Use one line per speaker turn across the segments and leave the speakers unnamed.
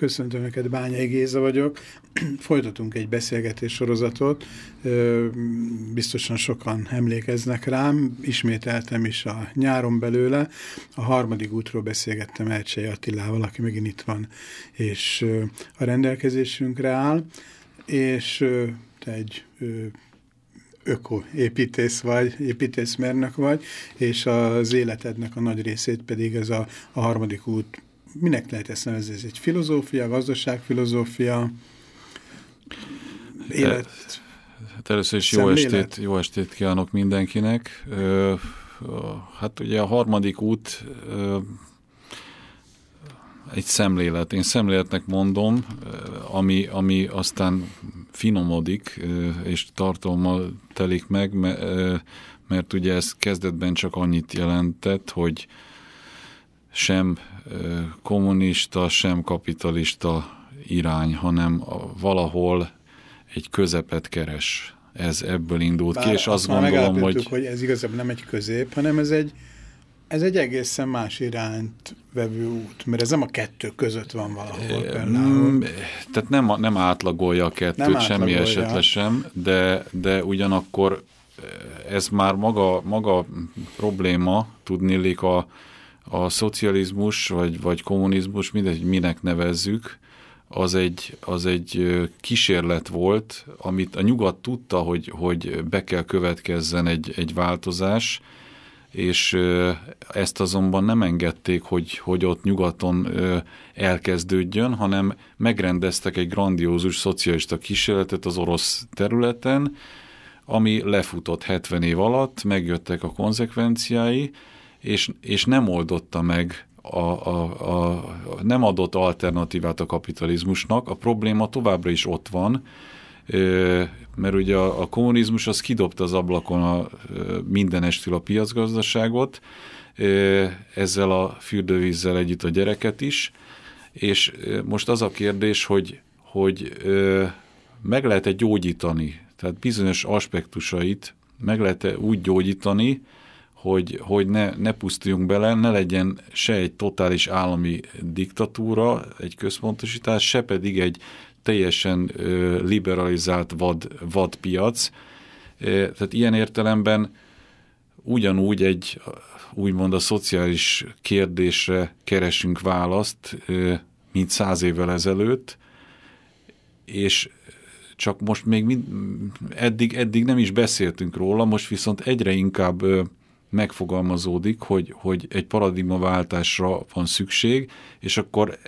Köszöntöm neked, Bányai Géza vagyok. Folytatunk egy beszélgetés sorozatot. Biztosan sokan emlékeznek rám. Ismételtem is a nyáron belőle. A harmadik útról beszélgettem Elcsei Attilával, aki megint itt van, és a rendelkezésünkre áll. És te egy ökoépítész vagy, építészmérnök vagy, és az életednek a nagy részét pedig ez a, a harmadik út minek lehet ezt nevezni? Ez egy filozófia, gazdaságfilozófia, élet...
Hát először is jó estét, jó estét kívánok mindenkinek. Hát ugye a harmadik út egy szemlélet. Én szemléletnek mondom, ami, ami aztán finomodik, és tartalommal telik meg, mert ugye ez kezdetben csak annyit jelentett, hogy sem kommunista, sem kapitalista irány, hanem valahol egy közepet keres. Ez ebből indult Bár ki, és azt, azt gondolom, hogy...
hogy ez igazából nem egy közép, hanem ez egy, ez egy egészen más irányt vevő út, mert ez nem a kettő között van valahol például.
Tehát nem, nem átlagolja a kettőt nem semmi esetre sem, de, de ugyanakkor ez már maga, maga probléma, tudnélik a, a szocializmus vagy, vagy kommunizmus, mindegy, minek nevezzük, az egy, az egy kísérlet volt, amit a nyugat tudta, hogy, hogy be kell következzen egy, egy változás, és ezt azonban nem engedték, hogy, hogy ott nyugaton elkezdődjön, hanem megrendeztek egy grandiózus szocialista kísérletet az orosz területen, ami lefutott 70 év alatt, megjöttek a konzekvenciái, és, és nem oldotta meg, a, a, a, nem adott alternatívát a kapitalizmusnak. A probléma továbbra is ott van, mert ugye a, a kommunizmus az kidobta az ablakon a, estül a piacgazdaságot, ezzel a fürdővízzel együtt a gyereket is, és most az a kérdés, hogy, hogy meg lehet-e gyógyítani, tehát bizonyos aspektusait meg lehet-e úgy gyógyítani, hogy, hogy ne, ne pusztuljunk bele, ne legyen se egy totális állami diktatúra, egy központosítás, se pedig egy teljesen ö, liberalizált vad, vadpiac. Tehát ilyen értelemben ugyanúgy egy úgymond a szociális kérdésre keresünk választ, mint száz évvel ezelőtt, és csak most még mind, eddig, eddig nem is beszéltünk róla, most viszont egyre inkább megfogalmazódik, hogy, hogy egy paradigmaváltásra van szükség, és akkor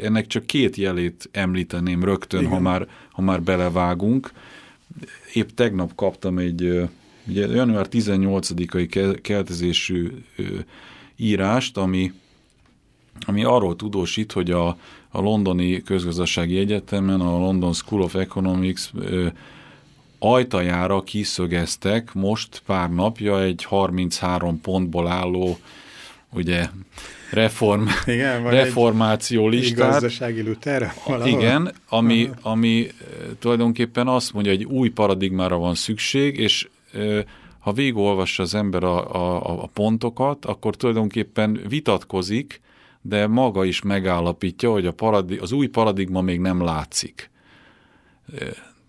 ennek csak két jelét említeném rögtön, ha már, ha már belevágunk. Épp tegnap kaptam egy ugye, január 18-ai keltezésű írást, ami, ami arról tudósít, hogy a, a londoni közgazdasági egyetemen, a London School of Economics ajtajára kiszögeztek most pár napja egy 33 pontból álló ugye reform, igen, reformáció listát.
Gazdasági Luther?
Igen, ami, ami tulajdonképpen azt mondja, hogy egy új paradigmára van szükség, és ha végigolvassa az ember a, a, a pontokat, akkor tulajdonképpen vitatkozik, de maga is megállapítja, hogy a paradig, az új paradigma még nem látszik.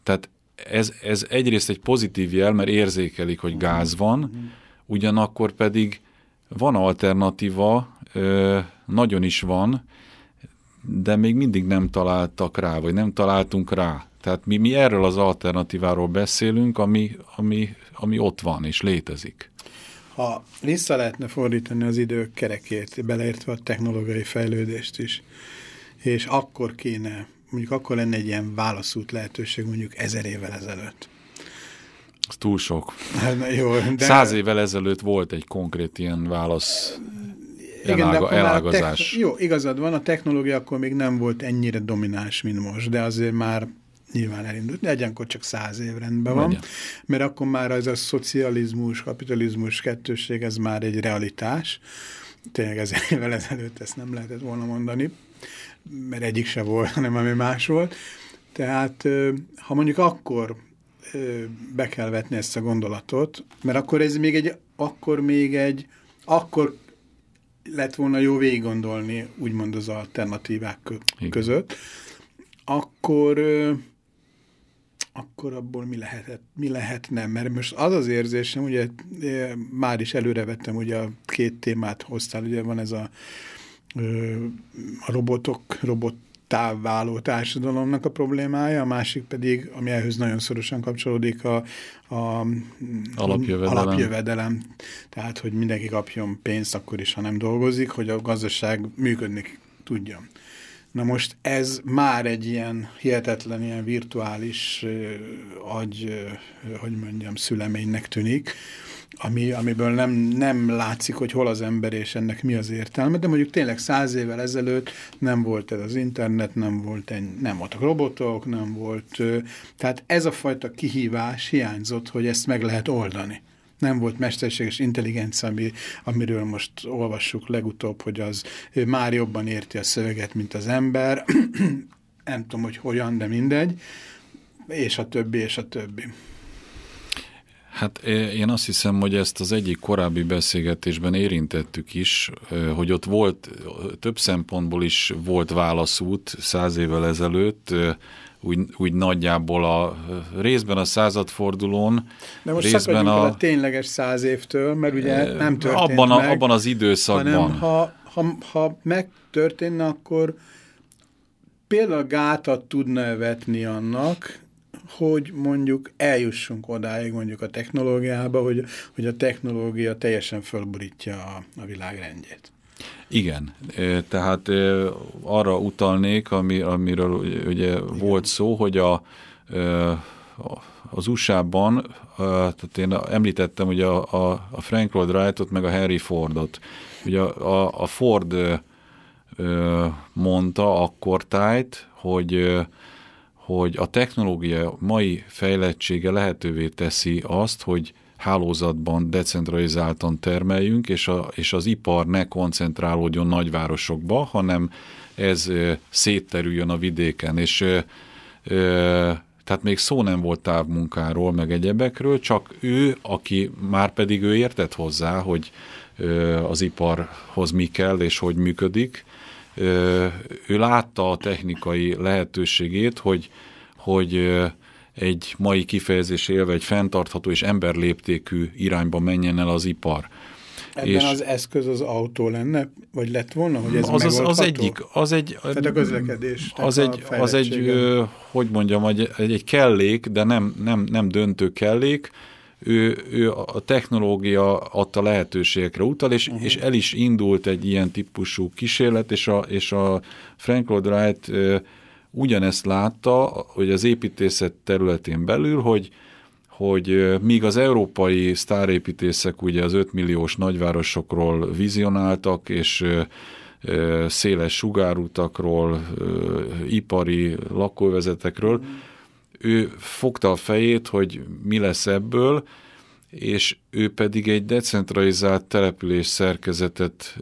Tehát ez, ez egyrészt egy pozitív jel, mert érzékelik, hogy gáz van, ugyanakkor pedig van alternatíva, nagyon is van, de még mindig nem találtak rá, vagy nem találtunk rá. Tehát mi, mi erről az alternatíváról beszélünk, ami, ami, ami ott van és létezik.
Ha vissza lehetne fordítani az idők kerekét, beleértve a technológiai fejlődést is, és akkor kéne mondjuk akkor lenne egy ilyen válaszút lehetőség mondjuk ezer évvel ezelőtt.
Ez túl sok.
Hát, jó, de...
Száz évvel ezelőtt volt egy konkrét ilyen válasz Igen, elága, de elágazás.
Jó, igazad van, a technológia akkor még nem volt ennyire domináns, mint most, de azért már nyilván elindult. Legyenkor csak száz év rendben van, Legyen. mert akkor már ez a szocializmus, kapitalizmus kettőség, ez már egy realitás, tényleg ezer évvel ezelőtt ezt nem lehetett volna mondani, mert egyik se volt, hanem ami más volt. Tehát ha mondjuk akkor be kell vetni ezt a gondolatot, mert akkor ez még egy, akkor még egy, akkor lett volna jó végig gondolni, úgymond az alternatívák között, akkor akkor abból mi, lehetett, mi lehetne? Mert most az az érzésem, ugye már is előrevettem, ugye a két témát hoztál, ugye van ez a, a robotok, robot távváló társadalomnak a problémája, a másik pedig, ami ehhez nagyon szorosan kapcsolódik, a, a
alapjövedelem.
alapjövedelem. Tehát, hogy mindenki kapjon pénzt akkor is, ha nem dolgozik, hogy a gazdaság működni tudjon. Na most ez már egy ilyen hihetetlen, ilyen virtuális agy, hogy mondjam, szüleménynek tűnik, ami, amiből nem, nem látszik, hogy hol az ember és ennek mi az értelme, de mondjuk tényleg száz évvel ezelőtt nem volt ez az internet, nem, volt egy, nem voltak robotok, nem volt, tehát ez a fajta kihívás hiányzott, hogy ezt meg lehet oldani nem volt mesterséges intelligencia, ami, amiről most olvassuk legutóbb, hogy az már jobban érti a szöveget, mint az ember. nem tudom, hogy hogyan, de mindegy. És a többi, és a többi.
Hát én azt hiszem, hogy ezt az egyik korábbi beszélgetésben érintettük is, hogy ott volt, több szempontból is volt válaszút száz évvel ezelőtt, úgy, úgy nagyjából a részben a századfordulón,
De most
részben
a, a tényleges száz évtől, mert ugye nem történt
abban a,
meg,
abban az időszakban.
Hanem ha, ha, ha megtörténne, akkor például gátat tudna vetni annak, hogy mondjuk eljussunk odáig mondjuk a technológiába, hogy, hogy a technológia teljesen fölborítja a, a világrendjét.
Igen, tehát arra utalnék, ami, amiről ugye Igen. volt szó, hogy a, az USA-ban, tehát én említettem ugye a, a Frank Lloyd Wright-ot, meg a Harry Fordot. Ugye a, a Ford mondta akkor tájt, hogy hogy a technológia mai fejlettsége lehetővé teszi azt, hogy hálózatban decentralizáltan termeljünk, és, a, és az ipar ne koncentrálódjon nagyvárosokba, hanem ez szétterüljön a vidéken. És ö, ö, tehát még szó nem volt távmunkáról, meg egyebekről, csak ő, aki már pedig ő értett hozzá, hogy ö, az iparhoz mi kell és hogy működik, ő látta a technikai lehetőségét, hogy, hogy egy mai kifejezés élve egy fenntartható és emberléptékű irányba menjen el az ipar.
Ebben és az eszköz az autó lenne, vagy lett volna, hogy ez
az, az, az egyik, az egy,
Tehát a közlekedés.
Az egy, az egy, hogy mondjam, egy, egy kellék, de nem, nem, nem döntő kellék, ő, ő a technológia adta lehetőségekre utal, és, uh -huh. és el is indult egy ilyen típusú kísérlet, és a, és a Frank Lloyd Wright ugyanezt látta, hogy az építészet területén belül, hogy, hogy míg az európai sztárépítészek ugye az 5 milliós nagyvárosokról vizionáltak, és széles sugárutakról, ipari lakóvezetekről, ő fogta a fejét, hogy mi lesz ebből, és ő pedig egy decentralizált település szerkezetet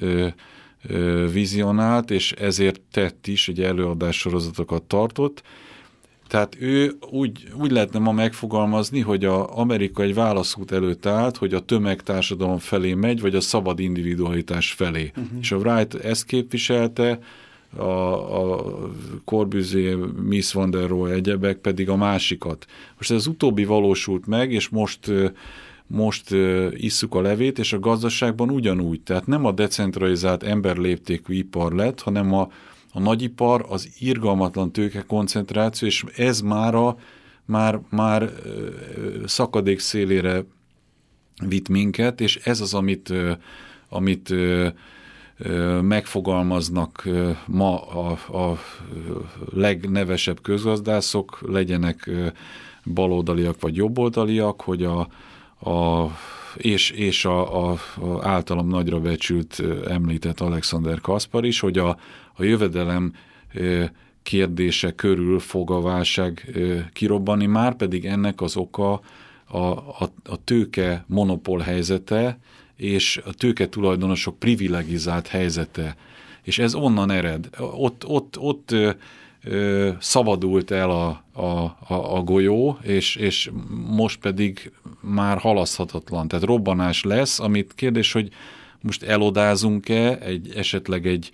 vizionált, és ezért tett is, egy előadássorozatokat tartott. Tehát ő úgy, úgy lehetne ma megfogalmazni, hogy a Amerika egy válaszút előtt állt, hogy a tömegtársadalom felé megy, vagy a szabad individualitás felé. Uh -huh. És a Wright ezt képviselte, a, a Corbusier, Miss van der Rohe egyebek pedig a másikat. Most ez utóbbi valósult meg, és most most isszuk a levét, és a gazdaságban ugyanúgy. Tehát nem a decentralizált emberléptékű ipar lett, hanem a, a nagyipar, az irgalmatlan tőke koncentráció, és ez már, a, már, már szakadék szélére vitt minket, és ez az, amit, amit megfogalmaznak ma a, a legnevesebb közgazdászok, legyenek baloldaliak vagy jobboldaliak, hogy a, a, és, és a, a, általam nagyra becsült említett Alexander Kaspar is, hogy a, a jövedelem kérdése körül fog a válság kirobbanni, már pedig ennek az oka a, a, a tőke monopól helyzete, és a tőke tulajdonosok privilegizált helyzete, és ez onnan ered. Ott, ott, ott ö, ö, szabadult el a, a, a, a golyó, és, és most pedig már halaszthatatlan. Tehát robbanás lesz, amit kérdés, hogy most elodázunk-e egy, esetleg egy,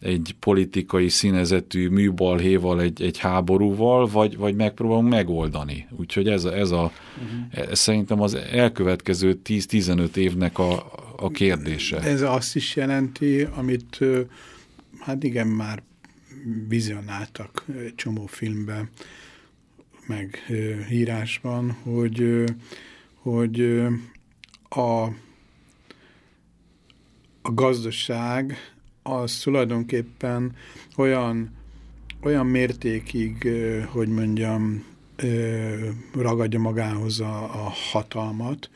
egy politikai színezetű műbalhéval, egy, egy háborúval, vagy, vagy megpróbálunk megoldani. Úgyhogy ez, a, ez, a, uh-huh. ez szerintem az elkövetkező 10-15 évnek a, a kérdése.
Ez azt is jelenti, amit hát igen, már vizionáltak egy csomó filmben, meg írásban, hogy, hogy a, a gazdaság az tulajdonképpen olyan, olyan mértékig, hogy mondjam, ragadja magához a, a hatalmat,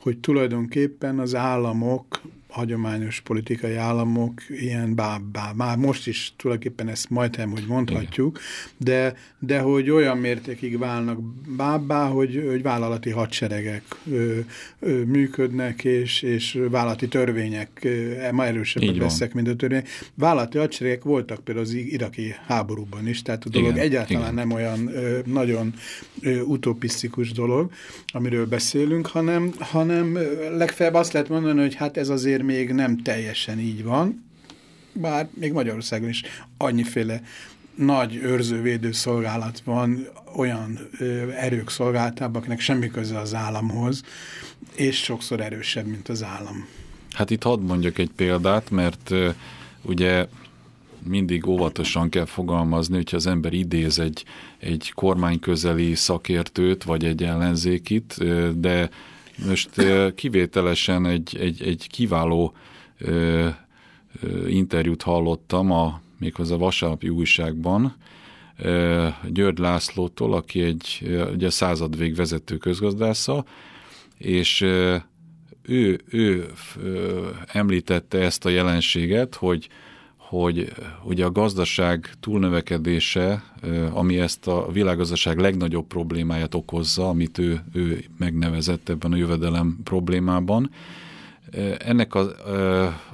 hogy tulajdonképpen az államok hagyományos politikai államok ilyen bábbá. Már most is tulajdonképpen ezt majdnem, hogy mondhatjuk, de, de hogy olyan mértékig válnak bábbá, hogy, hogy vállalati hadseregek ö, ö, működnek, és, és vállalati törvények, ö, ma erősebbek leszek, mint a törvény. Vállalati hadseregek voltak például az iraki háborúban is, tehát a dolog igen, egyáltalán igen. nem olyan ö, nagyon ö, utopisztikus dolog, amiről beszélünk, hanem, hanem legfeljebb azt lehet mondani, hogy hát ez azért azért még nem teljesen így van, bár még Magyarországon is annyiféle nagy őrzővédő szolgálat van, olyan ö, erők szolgáltában, akinek semmi köze az államhoz, és sokszor erősebb, mint az állam.
Hát itt hadd mondjak egy példát, mert ö, ugye mindig óvatosan kell fogalmazni, hogyha az ember idéz egy, egy kormányközeli szakértőt, vagy egy ellenzékit, de most kivételesen egy, egy, egy kiváló ö, ö, interjút hallottam a, méghozzá a vasárnapi újságban, ö, György Lászlótól, aki egy ugye századvég vezető közgazdásza, és ő, ő említette ezt a jelenséget, hogy hogy ugye a gazdaság túlnövekedése, ami ezt a világgazdaság legnagyobb problémáját okozza, amit ő, ő megnevezett ebben a jövedelem problémában, ennek az,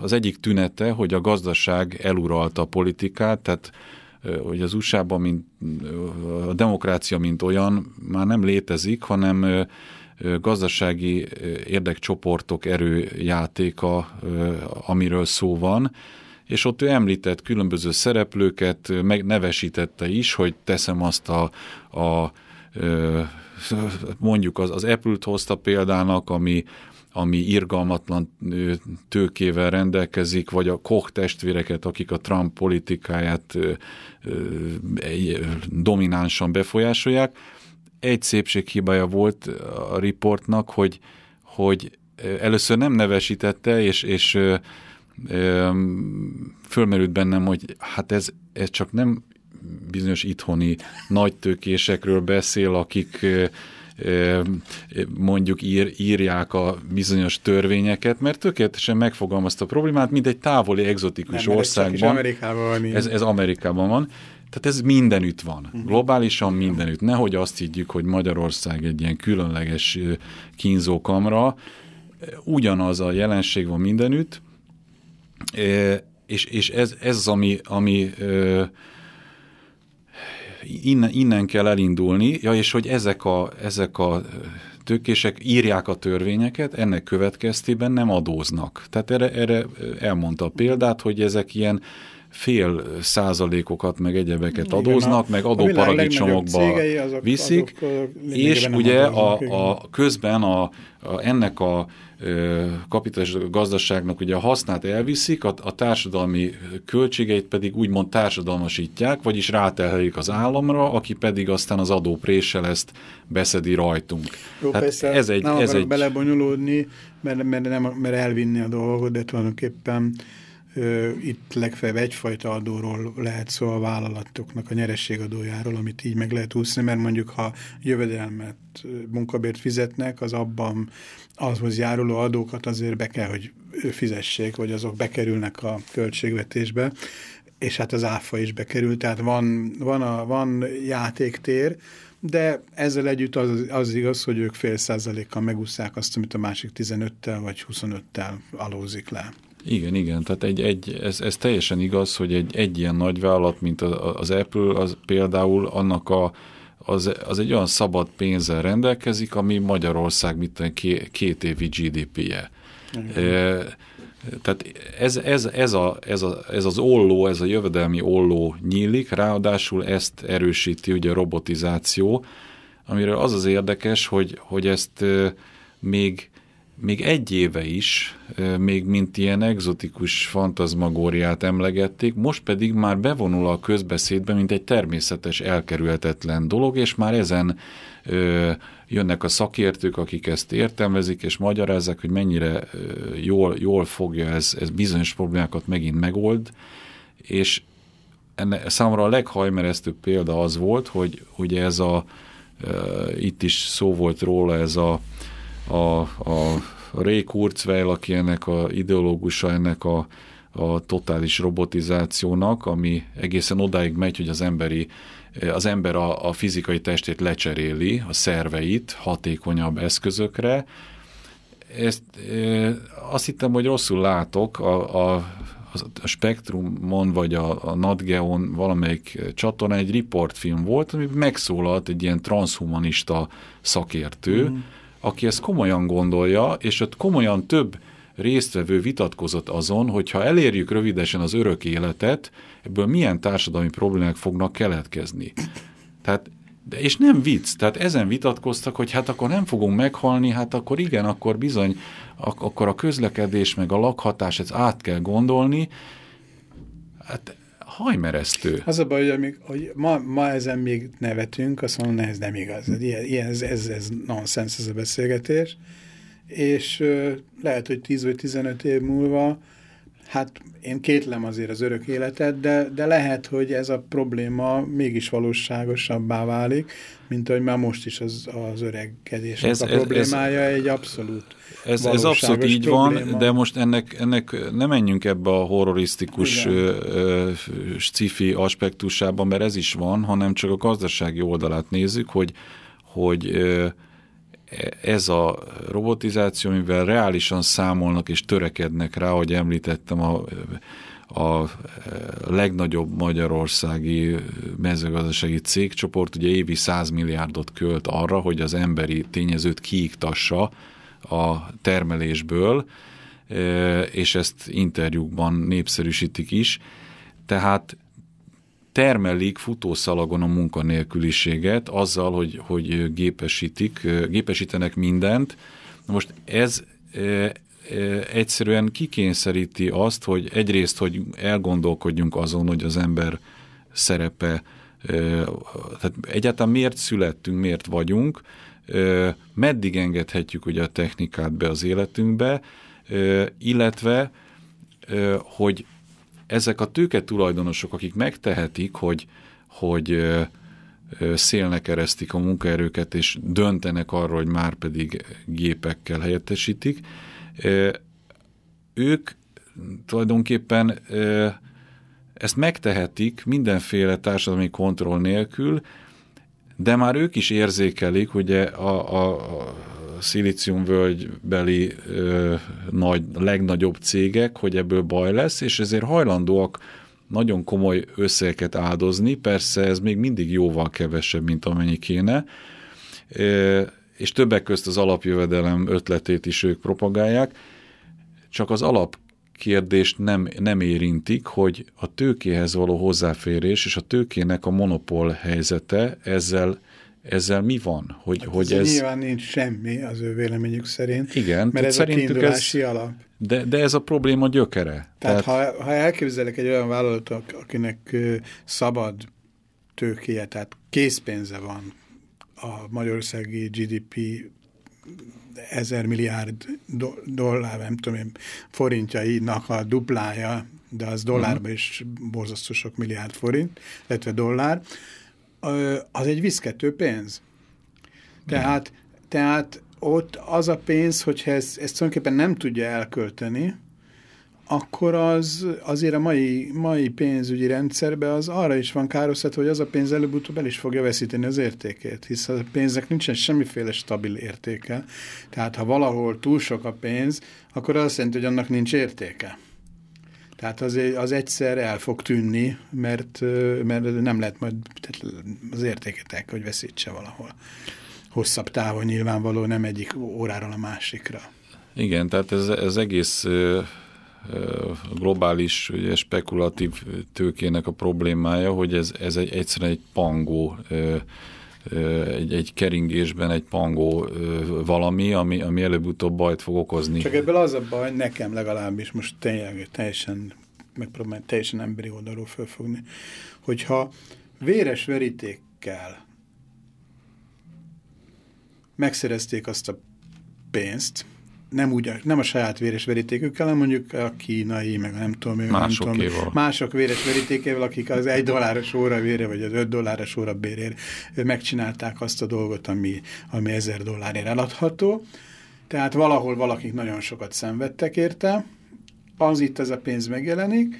az egyik tünete, hogy a gazdaság eluralta a politikát, tehát hogy az USA-ban mint, a demokrácia mint olyan már nem létezik, hanem gazdasági érdekcsoportok erőjátéka, amiről szó van, és ott ő említett különböző szereplőket, megnevesítette is, hogy teszem azt a, a mondjuk az, az Apple-t hozta példának, ami, ami irgalmatlan tőkével rendelkezik, vagy a Koch testvéreket, akik a Trump politikáját dominánsan befolyásolják. Egy szépséghibája volt a riportnak, hogy, hogy először nem nevesítette, és, és fölmerült bennem, hogy hát ez, ez csak nem bizonyos itthoni nagytőkésekről beszél, akik mondjuk ír, írják a bizonyos törvényeket, mert tökéletesen megfogalmazta a problémát, mint egy távoli, egzotikus nem, országban. Ez
Amerikában van.
Ez, ez Amerikában van. Tehát ez mindenütt van. Mhm. Globálisan mindenütt. Nehogy azt higgyük, hogy Magyarország egy ilyen különleges kínzókamra. Ugyanaz a jelenség van mindenütt, és, és ez, ez az, ami, ami innen, innen kell elindulni, ja, és hogy ezek a, ezek a tőkések írják a törvényeket, ennek következtében nem adóznak. Tehát erre, erre elmondta a példát, hogy ezek ilyen fél százalékokat, meg egyebeket Igen, adóznak, a, meg adóparadicsomokba viszik, azok, azok és ugye a, a közben a, a, ennek a kapitális gazdaságnak ugye a hasznát elviszik, a, a társadalmi költségeit pedig úgymond társadalmasítják, vagyis rátelhelik az államra, aki pedig aztán az adópréssel ezt beszedi rajtunk.
Jó, hát persze, ez egy, nem ez egy... belebonyolódni, mert, mert, nem, mert elvinni a dolgot, de tulajdonképpen itt legfeljebb egyfajta adóról lehet szó a vállalatoknak, a nyerességadójáról, amit így meg lehet úszni, mert mondjuk ha jövedelmet, munkabért fizetnek, az abban azhoz járuló adókat azért be kell, hogy fizessék, vagy azok bekerülnek a költségvetésbe. és hát az áfa is bekerült, tehát van, van, a, van játéktér, de ezzel együtt az, az igaz, hogy ők fél százalékkal megúszszák azt, amit a másik 15-tel vagy 25-tel alózik le.
Igen, igen, tehát egy, egy, ez, ez teljesen igaz, hogy egy, egy ilyen nagy vállalat, mint az Apple, az például annak a, az, az egy olyan szabad pénzzel rendelkezik, ami Magyarország mit két, két évi GDP-je. E, tehát ez, ez, ez, a, ez, a, ez az olló, ez a jövedelmi olló nyílik, ráadásul ezt erősíti ugye a robotizáció, amiről az az érdekes, hogy, hogy ezt még még egy éve is, még mint ilyen egzotikus fantazmagóriát emlegették, most pedig már bevonul a közbeszédbe, mint egy természetes, elkerülhetetlen dolog, és már ezen ö, jönnek a szakértők, akik ezt értelmezik, és magyarázzák, hogy mennyire ö, jól, jól fogja ez, ez bizonyos problémákat megint megold, és enne, számomra a leghajmeresztőbb példa az volt, hogy ugye ez a, ö, itt is szó volt róla, ez a a, a Ray Kurzweil, aki ennek a ideológusa ennek a, a totális robotizációnak, ami egészen odáig megy, hogy az emberi az ember a, a fizikai testét lecseréli, a szerveit hatékonyabb eszközökre. Ezt, e, azt hittem, hogy rosszul látok, a, a, a Spektrumon vagy a, a NatGeon valamelyik csatorna egy riportfilm volt, ami megszólalt egy ilyen transhumanista szakértő, mm aki ezt komolyan gondolja, és ott komolyan több résztvevő vitatkozott azon, hogy ha elérjük rövidesen az örök életet, ebből milyen társadalmi problémák fognak keletkezni. Tehát de és nem vicc, tehát ezen vitatkoztak, hogy hát akkor nem fogunk meghalni, hát akkor igen, akkor bizony, ak akkor a közlekedés meg a lakhatás, ez át kell gondolni. Hát hajmeresztő.
Az a baj, hogy, amíg, hogy ma, ma ezen még nevetünk, azt mondom, ez nem igaz. Ilyen, ez, ez, ez nonsens ez a beszélgetés. És uh, lehet, hogy 10 vagy 15 év múlva hát én kétlem azért az örök életet, de, de lehet, hogy ez a probléma mégis valóságosabbá válik, mint hogy már most is az, az öregedés ez, a problémája ez, egy abszolút
ez, ez abszolút így probléma. van, de most ennek, ennek nem menjünk ebbe a horrorisztikus sci-fi aspektusában, mert ez is van, hanem csak a gazdasági oldalát nézzük, hogy, hogy ö, ez a robotizáció, mivel reálisan számolnak és törekednek rá, hogy említettem, a, a legnagyobb magyarországi mezőgazdasági cégcsoport ugye évi 100 milliárdot költ arra, hogy az emberi tényezőt kiiktassa a termelésből, és ezt interjúkban népszerűsítik is. Tehát termelik futószalagon a munkanélküliséget azzal, hogy, hogy gépesítik, gépesítenek mindent. Most ez egyszerűen kikényszeríti azt, hogy egyrészt, hogy elgondolkodjunk azon, hogy az ember szerepe, tehát egyáltalán miért születtünk, miért vagyunk, meddig engedhetjük ugye a technikát be az életünkbe, illetve, hogy ezek a tőke tulajdonosok, akik megtehetik, hogy, hogy szélnek eresztik a munkaerőket, és döntenek arról, hogy már pedig gépekkel helyettesítik, ők tulajdonképpen ezt megtehetik mindenféle társadalmi kontroll nélkül, de már ők is érzékelik, ugye a, a, a szilíciumvölgybeli ö, nagy, legnagyobb cégek, hogy ebből baj lesz, és ezért hajlandóak nagyon komoly összeget áldozni, persze ez még mindig jóval kevesebb, mint amennyi kéne, ö, és többek közt az alapjövedelem ötletét is ők propagálják, csak az alap kérdést nem, nem érintik, hogy a tőkéhez való hozzáférés és a tőkének a monopól helyzete ezzel ezzel mi van? Hogy,
hát
hogy ez...
Nyilván nincs semmi az ő véleményük szerint,
Igen,
mert ez
szerintük
a kiindulási ez, alap.
De, de ez a probléma gyökere.
Tehát, Tehát... Ha, ha elképzelek egy olyan vállalatot, akinek szabad tőkéje, tehát készpénze van a magyarországi GDP ezer milliárd dollár, nem tudom én, forintjainak a duplája, de az dollárban is borzasztó sok milliárd forint, illetve dollár, az egy viszkető pénz. Tehát, tehát ott az a pénz, hogyha ezt, ezt tulajdonképpen nem tudja elkölteni, akkor az azért a mai, mai pénzügyi rendszerben az arra is van károztatva, hogy az a pénz előbb-utóbb el is fogja veszíteni az értékét, hisz a pénznek nincsen semmiféle stabil értéke. Tehát ha valahol túl sok a pénz, akkor az azt jelenti, hogy annak nincs értéke. Tehát az, az egyszer el fog tűnni, mert, mert nem lehet majd az értéket el, hogy veszítse valahol. Hosszabb távon nyilvánvaló, nem egyik óráról a másikra.
Igen, tehát ez, ez egész globális ugye, spekulatív tőkének a problémája, hogy ez, ez egy, egyszerűen egy pangó, egy, egy keringésben egy pangó valami, ami, ami előbb-utóbb bajt fog okozni.
Csak ebből az a baj, nekem legalábbis most tényleg teljesen megpróbálom teljesen emberi oldalról fölfogni, hogyha véres verítékkel megszerezték azt a pénzt, nem, úgy, nem a saját véres verítékükkel, hanem mondjuk a kínai, meg nem tudom, nem tudom, mások véres verítékével, akik az egy dolláros óra vére, vagy az öt dolláros óra bérért megcsinálták azt a dolgot, ami, ami ezer dollárért eladható. Tehát valahol valakik nagyon sokat szenvedtek érte, az itt ez a pénz megjelenik,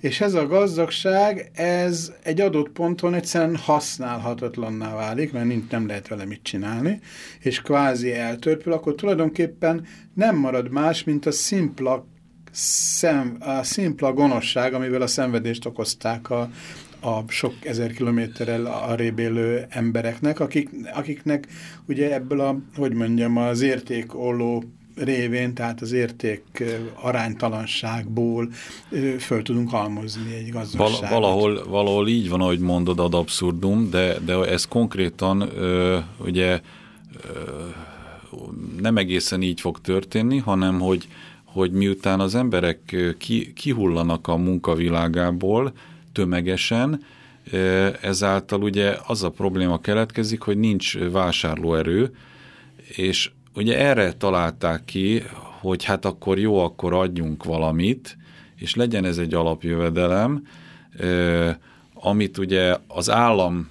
és ez a gazdagság, ez egy adott ponton egyszerűen használhatatlanná válik, mert nincs, nem lehet vele mit csinálni, és kvázi eltörpül, akkor tulajdonképpen nem marad más, mint a szimpla, szem, a szimpla gonoszság, amivel a szenvedést okozták a, a sok ezer kilométerrel arrébb élő embereknek, akik, akiknek ugye ebből a, hogy mondjam, az értékolló révén, tehát az érték aránytalanságból föl tudunk halmozni egy gazdaságot.
Val valahol, valahol így van, ahogy mondod, ad abszurdum, de, de ez konkrétan ö, ugye ö, nem egészen így fog történni, hanem hogy, hogy miután az emberek ki, kihullanak a munkavilágából tömegesen, ezáltal ugye az a probléma keletkezik, hogy nincs vásárlóerő, és ugye erre találták ki, hogy hát akkor jó, akkor adjunk valamit, és legyen ez egy alapjövedelem, amit ugye az állam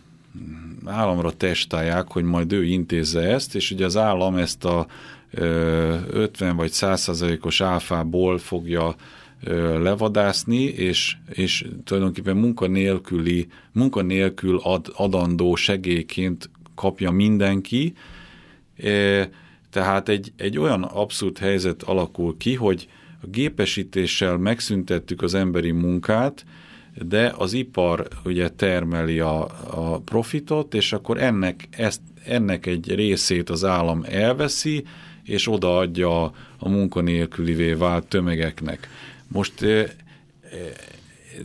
államra testálják, hogy majd ő intézze ezt, és ugye az állam ezt a 50 vagy 100%-os áfából fogja levadászni, és, és tulajdonképpen munkanélküli, munkanélkül ad, adandó segélyként kapja mindenki, tehát egy, egy olyan abszurd helyzet alakul ki, hogy a gépesítéssel megszüntettük az emberi munkát, de az ipar ugye termeli a, a profitot, és akkor ennek, ezt, ennek egy részét az állam elveszi, és odaadja a, munkanélkülivé vált tömegeknek. Most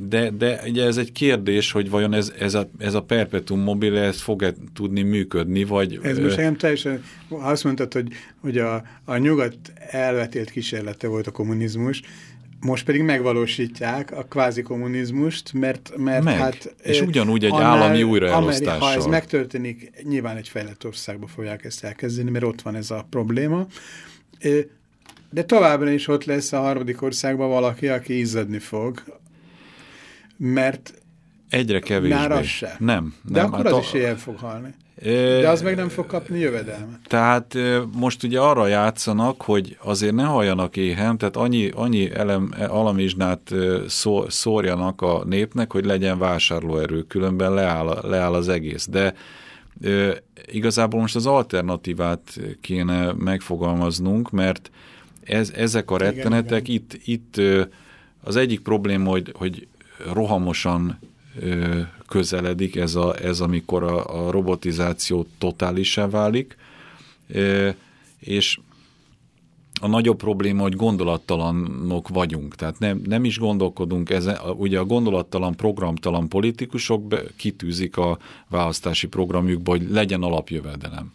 de, de ugye ez egy kérdés, hogy vajon ez, ez, a, ez a perpetuum mobile, ez fog-e tudni működni, vagy...
Ez most nem teljesen, azt mondtad, hogy, hogy a, a nyugat elvetélt kísérlete volt a kommunizmus, most pedig megvalósítják a kvázi kommunizmust, mert, mert
Meg. hát... És ugyanúgy egy annál, állami újraelosztással.
Ha ez megtörténik, nyilván egy fejlett országban fogják ezt elkezdeni, mert ott van ez a probléma. De továbbra is ott lesz a harmadik országban valaki, aki izzadni fog, mert
Egyre kevésbé. Már
az se.
Nem.
De
nem.
akkor hát az a... is ilyen fog halni. De az meg nem fog kapni jövedelmet.
Tehát most ugye arra játszanak, hogy azért ne halljanak éhen, tehát annyi, annyi elem, alamizsnát szó, szórjanak a népnek, hogy legyen vásárlóerő, különben leáll, leáll az egész. De igazából most az alternatívát kéne megfogalmaznunk, mert ez, ezek a rettenetek igen, igen. itt, itt az egyik probléma, hogy, hogy rohamosan közeledik ez, a, ez amikor a, a robotizáció totálisá válik, és a nagyobb probléma, hogy gondolattalanok vagyunk, tehát nem, nem is gondolkodunk ezen, ugye a gondolattalan, programtalan politikusok be, kitűzik a választási programjukba, hogy legyen alapjövedelem.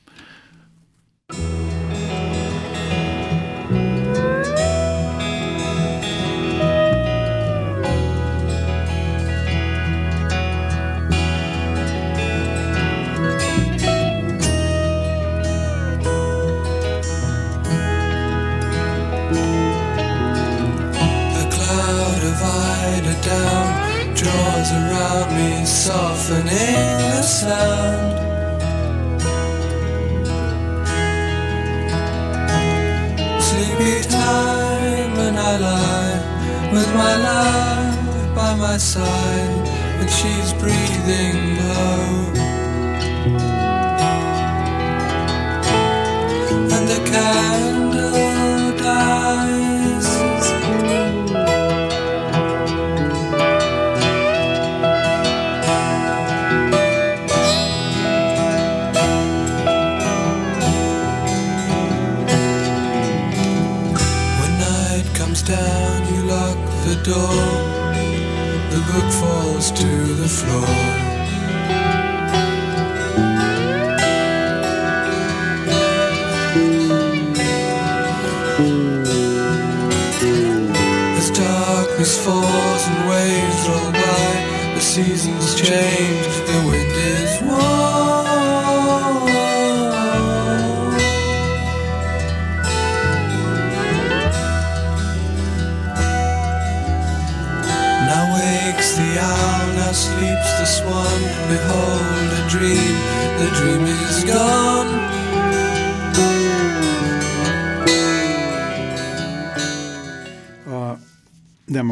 Softening the sound. Sleepy time when I lie
with my love by my side, and she's breathing low. And the candle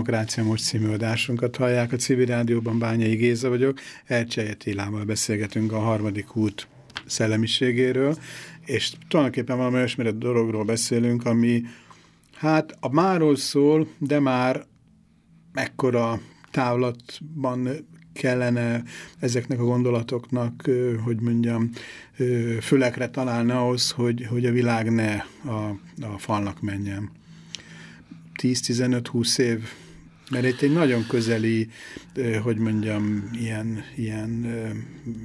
Demokrácia Most című adásunkat hallják a civil rádióban, Bányai Géza vagyok. Ercselye Tilával beszélgetünk a harmadik út szellemiségéről, és tulajdonképpen valami olyasmire dologról beszélünk, ami hát a máról szól, de már mekkora távlatban kellene ezeknek a gondolatoknak, hogy mondjam, fülekre találni ahhoz, hogy, hogy a világ ne a, a falnak menjen. 10-15-20 év, mert itt egy nagyon közeli, hogy mondjam, ilyen, ilyen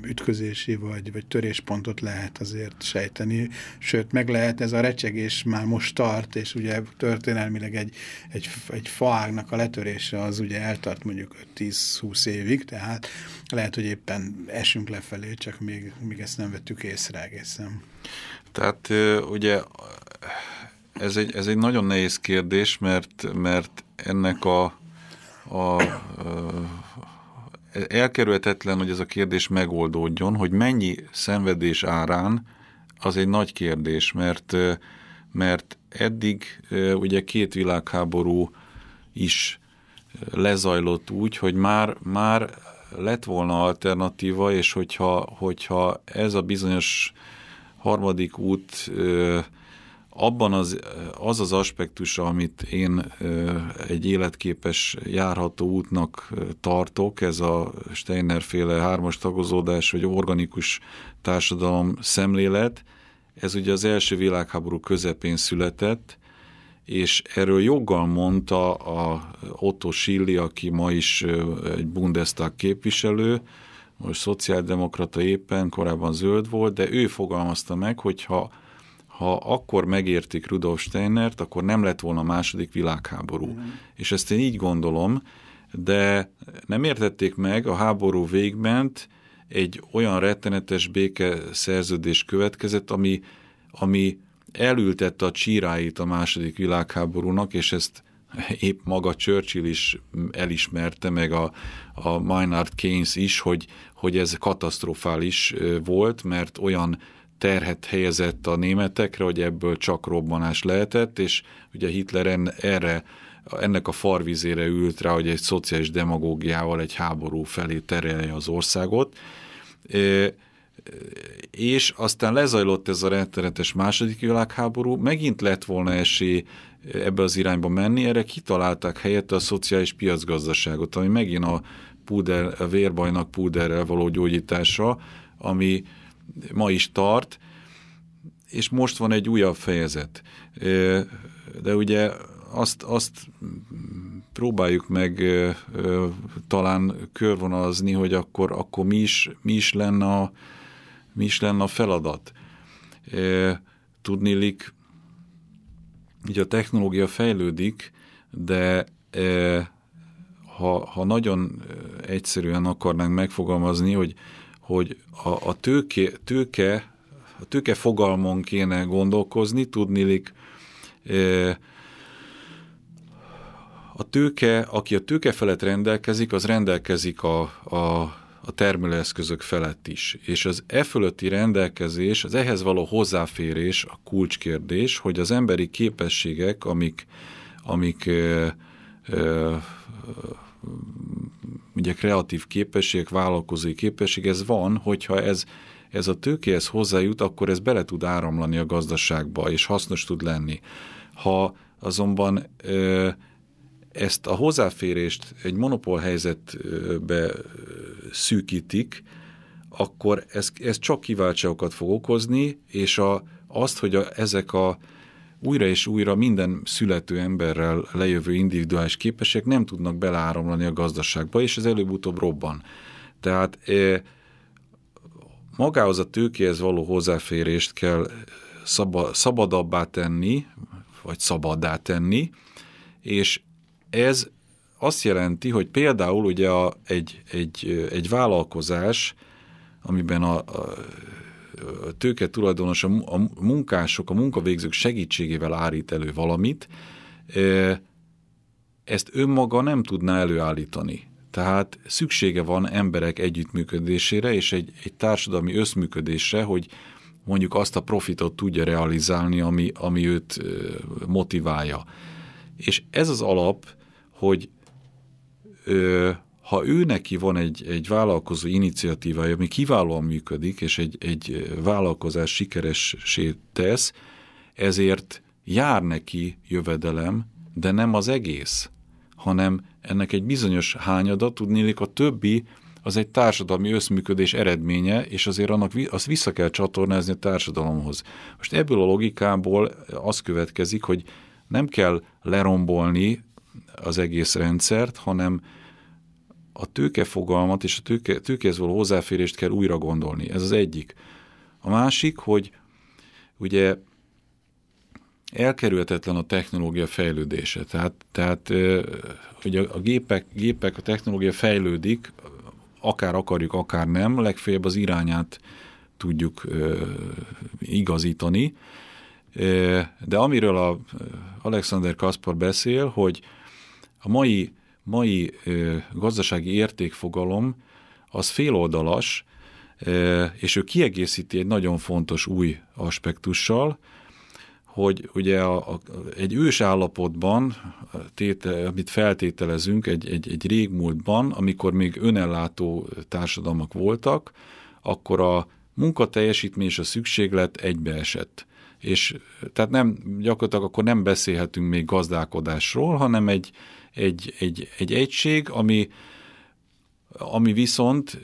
ütközési vagy, vagy töréspontot lehet azért sejteni, sőt, meg lehet ez a recsegés már most tart, és ugye történelmileg egy, egy, egy faágnak a letörése az ugye eltart mondjuk 10-20 évig, tehát lehet, hogy éppen esünk lefelé, csak még, még ezt nem vettük észre egészen.
Tehát ugye ez egy, ez egy nagyon nehéz kérdés, mert, mert ennek a, a, elkerülhetetlen, hogy ez a kérdés megoldódjon, hogy mennyi szenvedés árán, az egy nagy kérdés, mert, mert eddig ugye két világháború is lezajlott úgy, hogy már, már lett volna alternatíva, és hogyha, hogyha ez a bizonyos harmadik út abban az, az az aspektus, amit én egy életképes járható útnak tartok, ez a Steiner féle hármas tagozódás, vagy organikus társadalom szemlélet, ez ugye az első világháború közepén született, és erről joggal mondta a Otto Schilly, aki ma is egy Bundestag képviselő, most szociáldemokrata éppen, korábban zöld volt, de ő fogalmazta meg, hogyha ha akkor megértik Rudolf Steinert, akkor nem lett volna második világháború. Mm. És ezt én így gondolom, de nem értették meg, a háború végment egy olyan rettenetes béke szerződés következett, ami, ami elültette a csíráit a második világháborúnak, és ezt épp maga Churchill is elismerte, meg a, a Maynard Keynes is, hogy, hogy ez katasztrofális volt, mert olyan terhet helyezett a németekre, hogy ebből csak robbanás lehetett, és ugye Hitler erre, ennek a farvizére ült rá, hogy egy szociális demagógiával egy háború felé terelje az országot, és aztán lezajlott ez a rettenetes második világháború, megint lett volna esély ebbe az irányba menni, erre kitalálták helyette a szociális piacgazdaságot, ami megint a, puder, a vérbajnak púderrel való gyógyítása, ami ma is tart, és most van egy újabb fejezet. De ugye azt, azt próbáljuk meg talán körvonalazni, hogy akkor, akkor mi, is, mi, is lenne a, mi is lenne a feladat. Tudnélik, így a technológia fejlődik, de ha, ha nagyon egyszerűen akarnánk megfogalmazni, hogy hogy a, a tőke, tőke, a tőke fogalmon kéne gondolkozni, tudnilik a tőke, aki a tőke felett rendelkezik, az rendelkezik a, a, a termelőeszközök felett is. És az e fölötti rendelkezés, az ehhez való hozzáférés a kulcskérdés, hogy az emberi képességek, amik, amik ugye kreatív képesség, vállalkozói képesség, ez van, hogyha ez, ez a tőkéhez hozzájut, akkor ez bele tud áramlani a gazdaságba, és hasznos tud lenni. Ha azonban ezt a hozzáférést egy monopól helyzetbe szűkítik, akkor ez, ez csak kiváltságokat fog okozni, és a, azt, hogy a, ezek a újra és újra minden születő emberrel lejövő individuális képességek nem tudnak beleáramlani a gazdaságba, és ez előbb-utóbb robban. Tehát e, magához a tőkéhez való hozzáférést kell szaba, szabadabbá tenni, vagy szabaddá tenni, és ez azt jelenti, hogy például ugye a, egy, egy, egy vállalkozás, amiben a, a tőke tulajdonos a munkások, a munkavégzők segítségével állít elő valamit, ezt önmaga nem tudná előállítani. Tehát szüksége van emberek együttműködésére és egy, egy társadalmi összműködésre, hogy mondjuk azt a profitot tudja realizálni, ami, ami őt motiválja. És ez az alap, hogy ha ő neki van egy, egy vállalkozó iniciatívája, ami kiválóan működik, és egy, egy vállalkozás sikeressé tesz, ezért jár neki jövedelem, de nem az egész, hanem ennek egy bizonyos hányada, tudnélik a többi, az egy társadalmi összműködés eredménye, és azért annak azt vissza kell csatornázni a társadalomhoz. Most ebből a logikából az következik, hogy nem kell lerombolni az egész rendszert, hanem a tőkefogalmat és a tőke, tőkehez való hozzáférést kell újra gondolni. Ez az egyik. A másik, hogy ugye elkerülhetetlen a technológia fejlődése. Tehát, tehát hogy a, a gépek, gépek, a technológia fejlődik, akár akarjuk, akár nem, legfeljebb az irányát tudjuk igazítani. De amiről a Alexander Kaspar beszél, hogy a mai mai gazdasági értékfogalom az féloldalas, és ő kiegészíti egy nagyon fontos új aspektussal, hogy ugye a, a, egy ős állapotban, téte, amit feltételezünk egy, egy, egy régmúltban, amikor még önellátó társadalmak voltak, akkor a munkateljesítmény és a szükséglet egybeesett. És tehát nem, gyakorlatilag akkor nem beszélhetünk még gazdálkodásról, hanem egy, egy, egy, egy egység, ami, ami viszont,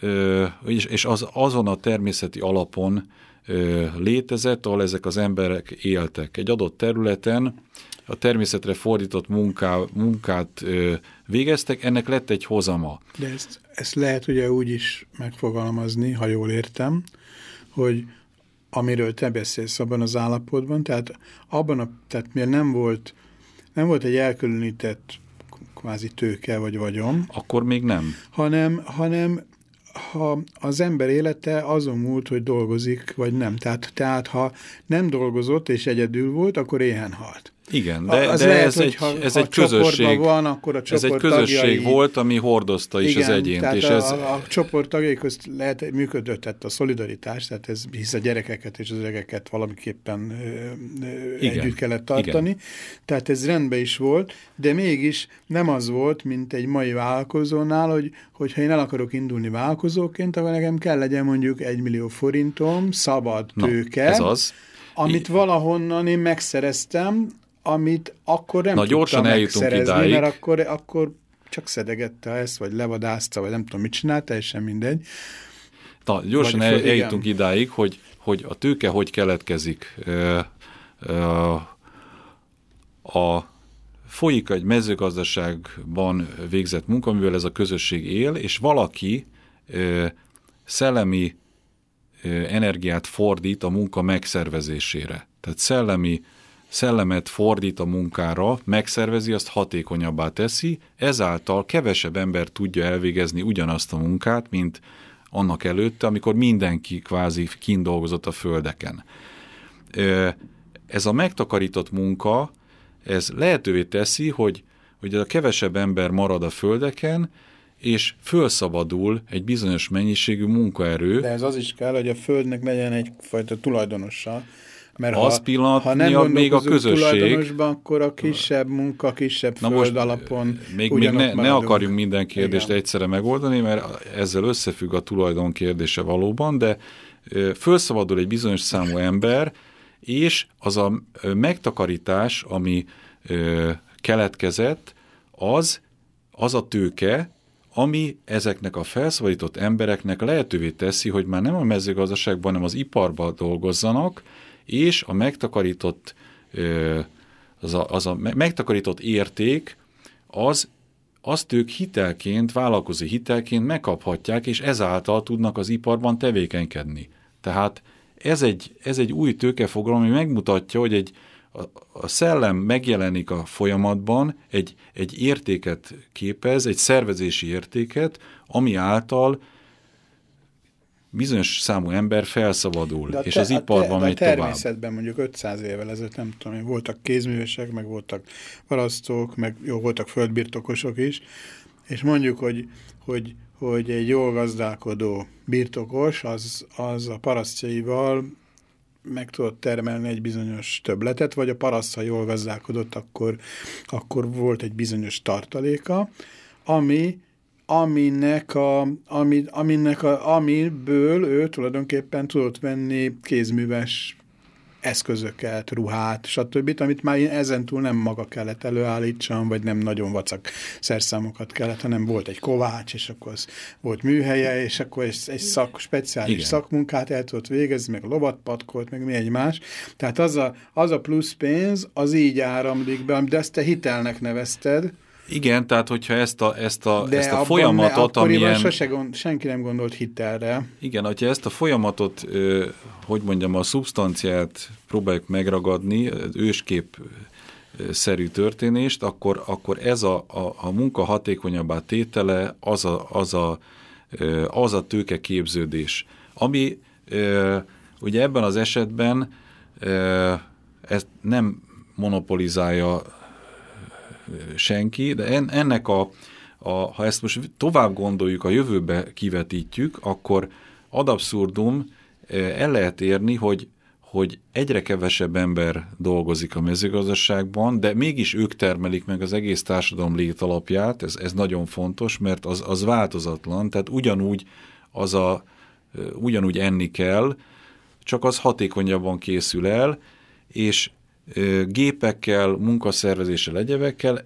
és, az, azon a természeti alapon létezett, ahol ezek az emberek éltek. Egy adott területen a természetre fordított munká, munkát végeztek, ennek lett egy hozama.
De ezt, ezt lehet ugye úgy is megfogalmazni, ha jól értem, hogy amiről te beszélsz abban az állapotban, tehát abban a, tehát miért nem volt, nem volt egy elkülönített kvázi tőke vagy vagyon.
Akkor még nem.
Hanem, hanem ha az ember élete azon múlt, hogy dolgozik, vagy nem. Tehát, tehát ha nem dolgozott és egyedül volt, akkor éhen halt.
Igen, de, az de lehet, ez, egy, ha, ez ha egy közösség.
Van, akkor a
ez egy közösség tagjai, volt, ami hordozta is igen, az egyént.
Tehát
és
a,
ez...
a, a csoport tagjai közt lehet működött a szolidaritás, tehát ez hisz a gyerekeket és az öregeket valamiképpen ö, ö, igen, együtt kellett tartani. Igen. Tehát ez rendben is volt, de mégis nem az volt, mint egy mai vállalkozónál, hogy, hogyha én el akarok indulni vállalkozóként, akkor nekem kell legyen mondjuk egy millió forintom, szabad tőke. Na,
ez az
amit valahonnan én megszereztem, amit akkor nem
Na, gyorsan eljutunk idáig.
mert akkor, akkor csak szedegette ezt, vagy levadázta, vagy nem tudom, mit csinált, teljesen mindegy.
Na, gyorsan el, eljutunk igen. idáig, hogy, hogy a tőke hogy keletkezik. A folyik egy mezőgazdaságban végzett munka, mivel ez a közösség él, és valaki szellemi energiát fordít a munka megszervezésére. Tehát szellemi szellemet fordít a munkára, megszervezi, azt hatékonyabbá teszi, ezáltal kevesebb ember tudja elvégezni ugyanazt a munkát, mint annak előtte, amikor mindenki kvázi kindolgozott a földeken. Ez a megtakarított munka, ez lehetővé teszi, hogy, hogy a kevesebb ember marad a földeken, és fölszabadul egy bizonyos mennyiségű munkaerő.
De ez az is kell, hogy a földnek legyen egyfajta tulajdonosa,
Mert az ha, pillanat ha nem még a közösség...
akkor a kisebb munka, kisebb Na föld most alapon
Még, még ne, ne akarjunk minden kérdést Igen. egyszerre megoldani, mert ezzel összefügg a tulajdon kérdése valóban, de felszabadul egy bizonyos számú ember, és az a megtakarítás, ami keletkezett, az, az a tőke, ami ezeknek a felszabadított embereknek lehetővé teszi, hogy már nem a mezőgazdaságban, hanem az iparban dolgozzanak, és a megtakarított, az a, az a megtakarított érték, az azt ők hitelként, vállalkozó hitelként megkaphatják, és ezáltal tudnak az iparban tevékenykedni. Tehát ez egy, ez egy új tőkefogalom, ami megmutatja, hogy egy, a, a szellem megjelenik a folyamatban, egy, egy értéket képez, egy szervezési értéket, ami által bizonyos számú ember felszabadul, és az iparban megy tovább.
A természetben mondjuk 500 évvel ezelőtt, nem tudom, voltak kézművesek, meg voltak parasztok, meg jó, voltak földbirtokosok is, és mondjuk, hogy, hogy, hogy egy jól gazdálkodó birtokos, az, az a parasztjaival meg tudott termelni egy bizonyos töbletet, vagy a paraszt, ha jól gazdálkodott, akkor, akkor volt egy bizonyos tartaléka, ami aminek a, ami, aminek a, amiből ő tulajdonképpen tudott venni kézműves eszközöket, ruhát, stb., amit már én ezentúl nem maga kellett előállítsam, vagy nem nagyon vacak szerszámokat kellett, hanem volt egy kovács, és akkor az volt műhelye, és akkor egy, egy szak, speciális Igen. szakmunkát el tudott végezni, meg lovat patkolt, meg mi egy más. Tehát az a, az a plusz pénz, az így áramlik be, de ezt te hitelnek nevezted,
igen, tehát hogyha ezt a, ezt a, De ezt a folyamatot,
ne, amilyen... sose gond, senki nem gondolt hitelre.
Igen, hogyha ezt a folyamatot, hogy mondjam, a szubstanciát próbáljuk megragadni, őskép szerű történést, akkor, akkor ez a, a, a munka hatékonyabbá tétele, az a, az a, az a tőke képződés, ami ugye ebben az esetben ezt nem monopolizálja senki, de en, ennek a, a, ha ezt most tovább gondoljuk, a jövőbe kivetítjük, akkor ad abszurdum eh, el lehet érni, hogy hogy egyre kevesebb ember dolgozik a mezőgazdaságban, de mégis ők termelik meg az egész társadalom létalapját, ez, ez nagyon fontos, mert az, az változatlan, tehát ugyanúgy, az a, eh, ugyanúgy enni kell, csak az hatékonyabban készül el, és gépekkel, munkaszervezéssel, egyebekkel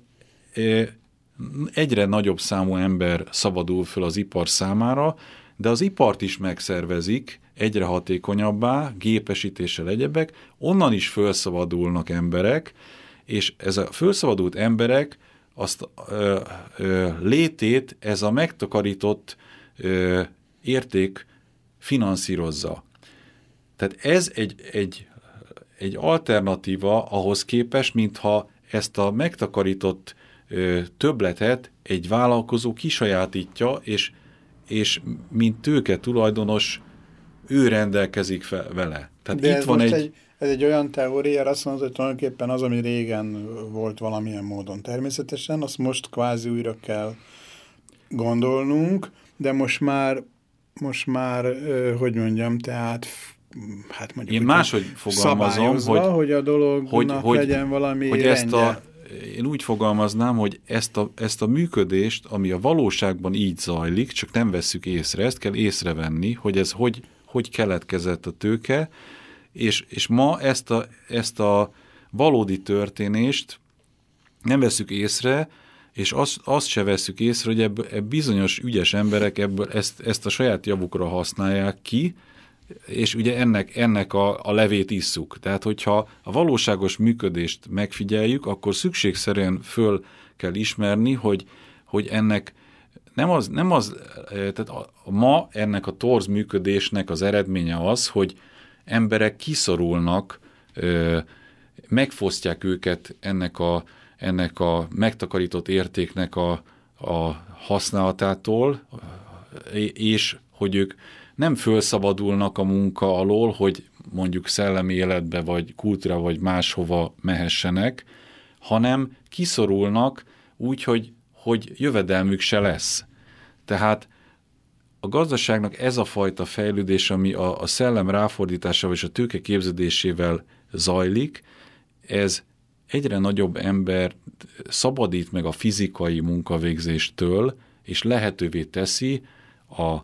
egyre nagyobb számú ember szabadul föl az ipar számára, de az ipart is megszervezik egyre hatékonyabbá, gépesítéssel egyebek, onnan is felszabadulnak emberek, és ez a felszabadult emberek azt ö, ö, létét ez a megtakarított ö, érték finanszírozza. Tehát ez egy, egy egy alternatíva ahhoz képes, mintha ezt a megtakarított ö, töbletet egy vállalkozó kisajátítja, és, és mint tőke tulajdonos ő rendelkezik fel, vele.
Tehát De itt ez van egy... egy... Ez egy olyan teória, azt mondod, hogy tulajdonképpen az, ami régen volt valamilyen módon természetesen, azt most kvázi újra kell gondolnunk, de most már, most már, hogy mondjam, tehát hát mondjuk...
Én máshogy fogalmazom,
hogy, hogy a dolognak hogy, legyen valami hogy ezt a,
Én úgy fogalmaznám, hogy ezt a, ezt a működést, ami a valóságban így zajlik, csak nem vesszük észre, ezt kell észrevenni, hogy ez hogy, hogy keletkezett a tőke, és, és ma ezt a, ezt a valódi történést nem veszük észre, és azt, azt se veszük észre, hogy ebből, ebből bizonyos ügyes emberek ebből ezt, ezt a saját javukra használják ki, és ugye ennek, ennek a, a levét isszuk. Tehát, hogyha a valóságos működést megfigyeljük, akkor szükségszerűen föl kell ismerni, hogy, hogy ennek nem az, nem az tehát a, a ma ennek a torz működésnek az eredménye az, hogy emberek kiszorulnak, ö, megfosztják őket ennek a, ennek a megtakarított értéknek a, a használatától, és hogy ők nem fölszabadulnak a munka alól, hogy mondjuk szellemi életbe, vagy kultúra, vagy máshova mehessenek, hanem kiszorulnak úgy, hogy, hogy jövedelmük se lesz. Tehát a gazdaságnak ez a fajta fejlődés, ami a, a szellem ráfordításával és a tőke képződésével zajlik, ez egyre nagyobb ember szabadít meg a fizikai munkavégzéstől, és lehetővé teszi a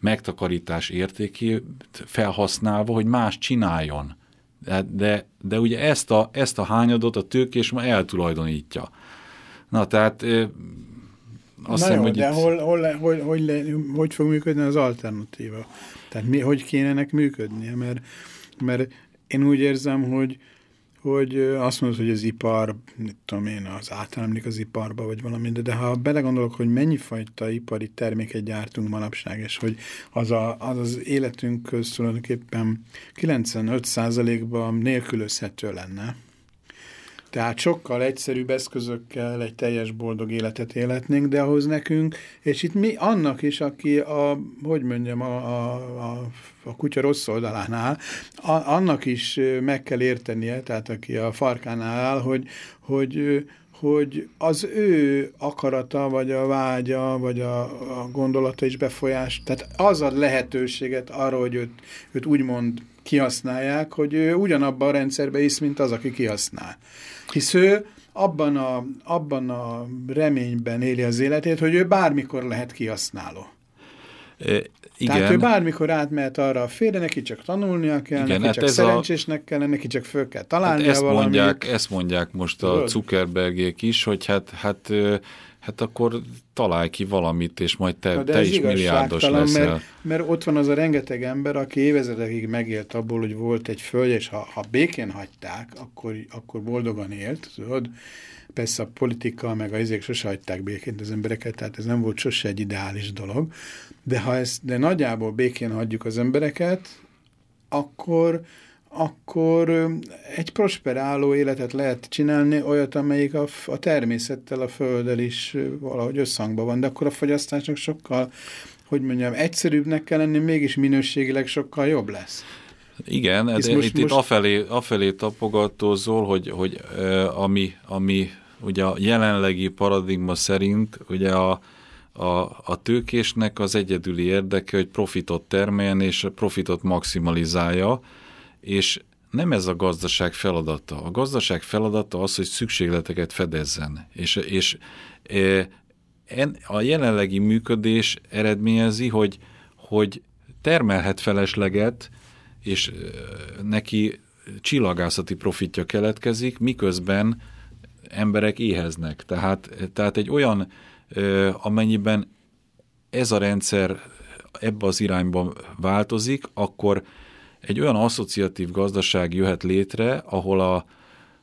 megtakarítás értékét felhasználva, hogy más csináljon. De, de, de ugye ezt a, ezt a hányadot a tőkés ma eltulajdonítja. Na, tehát
azt Na hiszem, jó, hogy de itt... hol, hol, hogy, hogy, le, hogy fog működni az alternatíva? Tehát mi, hogy kéne ennek működnie? Mert, mert én úgy érzem, hogy, hogy azt mondod, hogy az ipar, mit tudom én, az átállomlik az iparba, vagy valami, de, de ha belegondolok, hogy mennyi fajta ipari terméket gyártunk manapság, és hogy az a, az, az életünk köz tulajdonképpen 95%-ban nélkülözhető lenne, tehát sokkal egyszerűbb eszközökkel egy teljes boldog életet életnénk, de ahhoz nekünk, és itt mi annak is, aki a, hogy mondjam, a, a, a, kutya rossz oldalánál, a, annak is meg kell értenie, tehát aki a farkánál áll, hogy, hogy, hogy az ő akarata, vagy a vágya, vagy a, a gondolata is befolyás, tehát az a lehetőséget arra, hogy őt, őt úgymond kihasználják, hogy ő ugyanabban a rendszerbe is, mint az, aki kihasznál. Hisz ő abban a, abban a reményben éli az életét, hogy ő bármikor lehet kihasználó. E, igen. Tehát ő bármikor átmehet arra a félre, neki csak tanulnia kell, igen, neki hát csak szerencsésnek a... kell, neki csak föl kell találnia hát ezt valamit.
Mondják, ezt mondják most a Zuckerbergék is, hogy hát, hát hát akkor találj ki valamit, és majd te, te is milliárdos leszel.
Mert, mert ott van az a rengeteg ember, aki évezredekig megélt abból, hogy volt egy föld, és ha, ha békén hagyták, akkor, akkor boldogan élt, tudod? Persze a politika, meg a izék sose hagyták békén az embereket, tehát ez nem volt sose egy ideális dolog. De ha ezt, de nagyjából békén hagyjuk az embereket, akkor, akkor egy prosperáló életet lehet csinálni, olyat, amelyik a, a természettel, a földdel is valahogy összhangban van, de akkor a fogyasztásnak sokkal, hogy mondjam, egyszerűbbnek kell lenni, mégis minőségileg sokkal jobb lesz.
Igen, de most, itt, most... itt afelé, afelé tapogatózol, hogy, hogy ami, ami ugye a jelenlegi paradigma szerint ugye a, a, a tőkésnek az egyedüli érdeke, hogy profitot termeljen és profitot maximalizálja, és nem ez a gazdaság feladata. A gazdaság feladata az, hogy szükségleteket fedezzen. És, és e, en, a jelenlegi működés eredményezi, hogy, hogy termelhet felesleget, és e, neki csillagászati profitja keletkezik, miközben emberek éheznek. Tehát, tehát egy olyan, e, amennyiben ez a rendszer ebbe az irányba változik, akkor egy olyan asszociatív gazdaság jöhet létre, ahol a,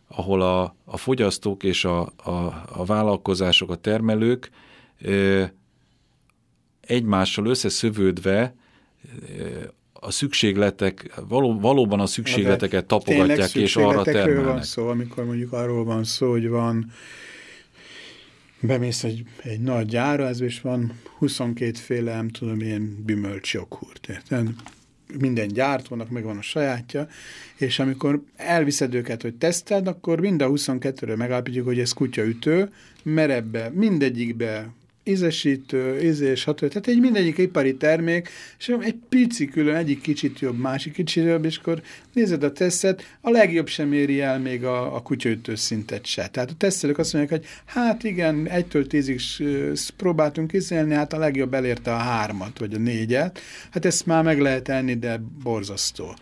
ahol a, a fogyasztók és a, a, a vállalkozások, a termelők ö, egymással összeszövődve a szükségletek, való, valóban a szükségleteket tapogatják, és arra termelnek.
van szó, amikor mondjuk arról van szó, hogy van bemész egy, egy nagy gyárházba, és van 22 féle, nem tudom, ilyen bümölcsjoghurt, érted? Minden gyártónak megvan a sajátja, és amikor elviszed őket, hogy teszteld, akkor mind a 22-ről megállapítjuk, hogy ez kutyaütő, mert ebbe mindegyikbe ízesítő, ízés, stb. Tehát egy mindegyik ipari termék, és egy pici külön, egyik kicsit jobb, másik kicsit jobb, és akkor nézed a tesztet, a legjobb sem éri el még a, a kutyaütő szintet se. Tehát a tesztelők azt mondják, hogy hát igen, egytől tízig próbáltunk izélni, hát a legjobb elérte a hármat, vagy a négyet. Hát ezt már meg lehet enni, de borzasztó.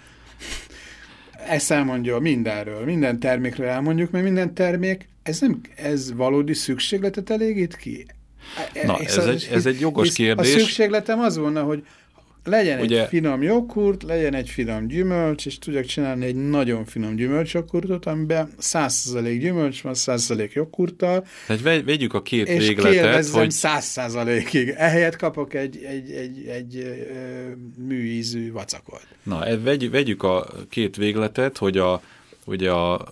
Ezt elmondja mindenről, minden termékről elmondjuk, mert minden termék, ez, nem, ez valódi szükségletet elégít ki?
Na, ez, az, egy, ez egy jogos kérdés.
A szükségletem az volna, hogy legyen Ugye, egy finom joghurt, legyen egy finom gyümölcs, és tudjak csinálni egy nagyon finom gyümölcsjoghurtot, amiben 100% gyümölcs van, 100% joghurttal.
Tehát vegyük a két és végletet,
hogy... 100%-ig. Ehelyett kapok egy, egy, egy, egy, egy műízű vacakot.
Na, e, vegy, vegyük a két végletet, hogy a Ugye a,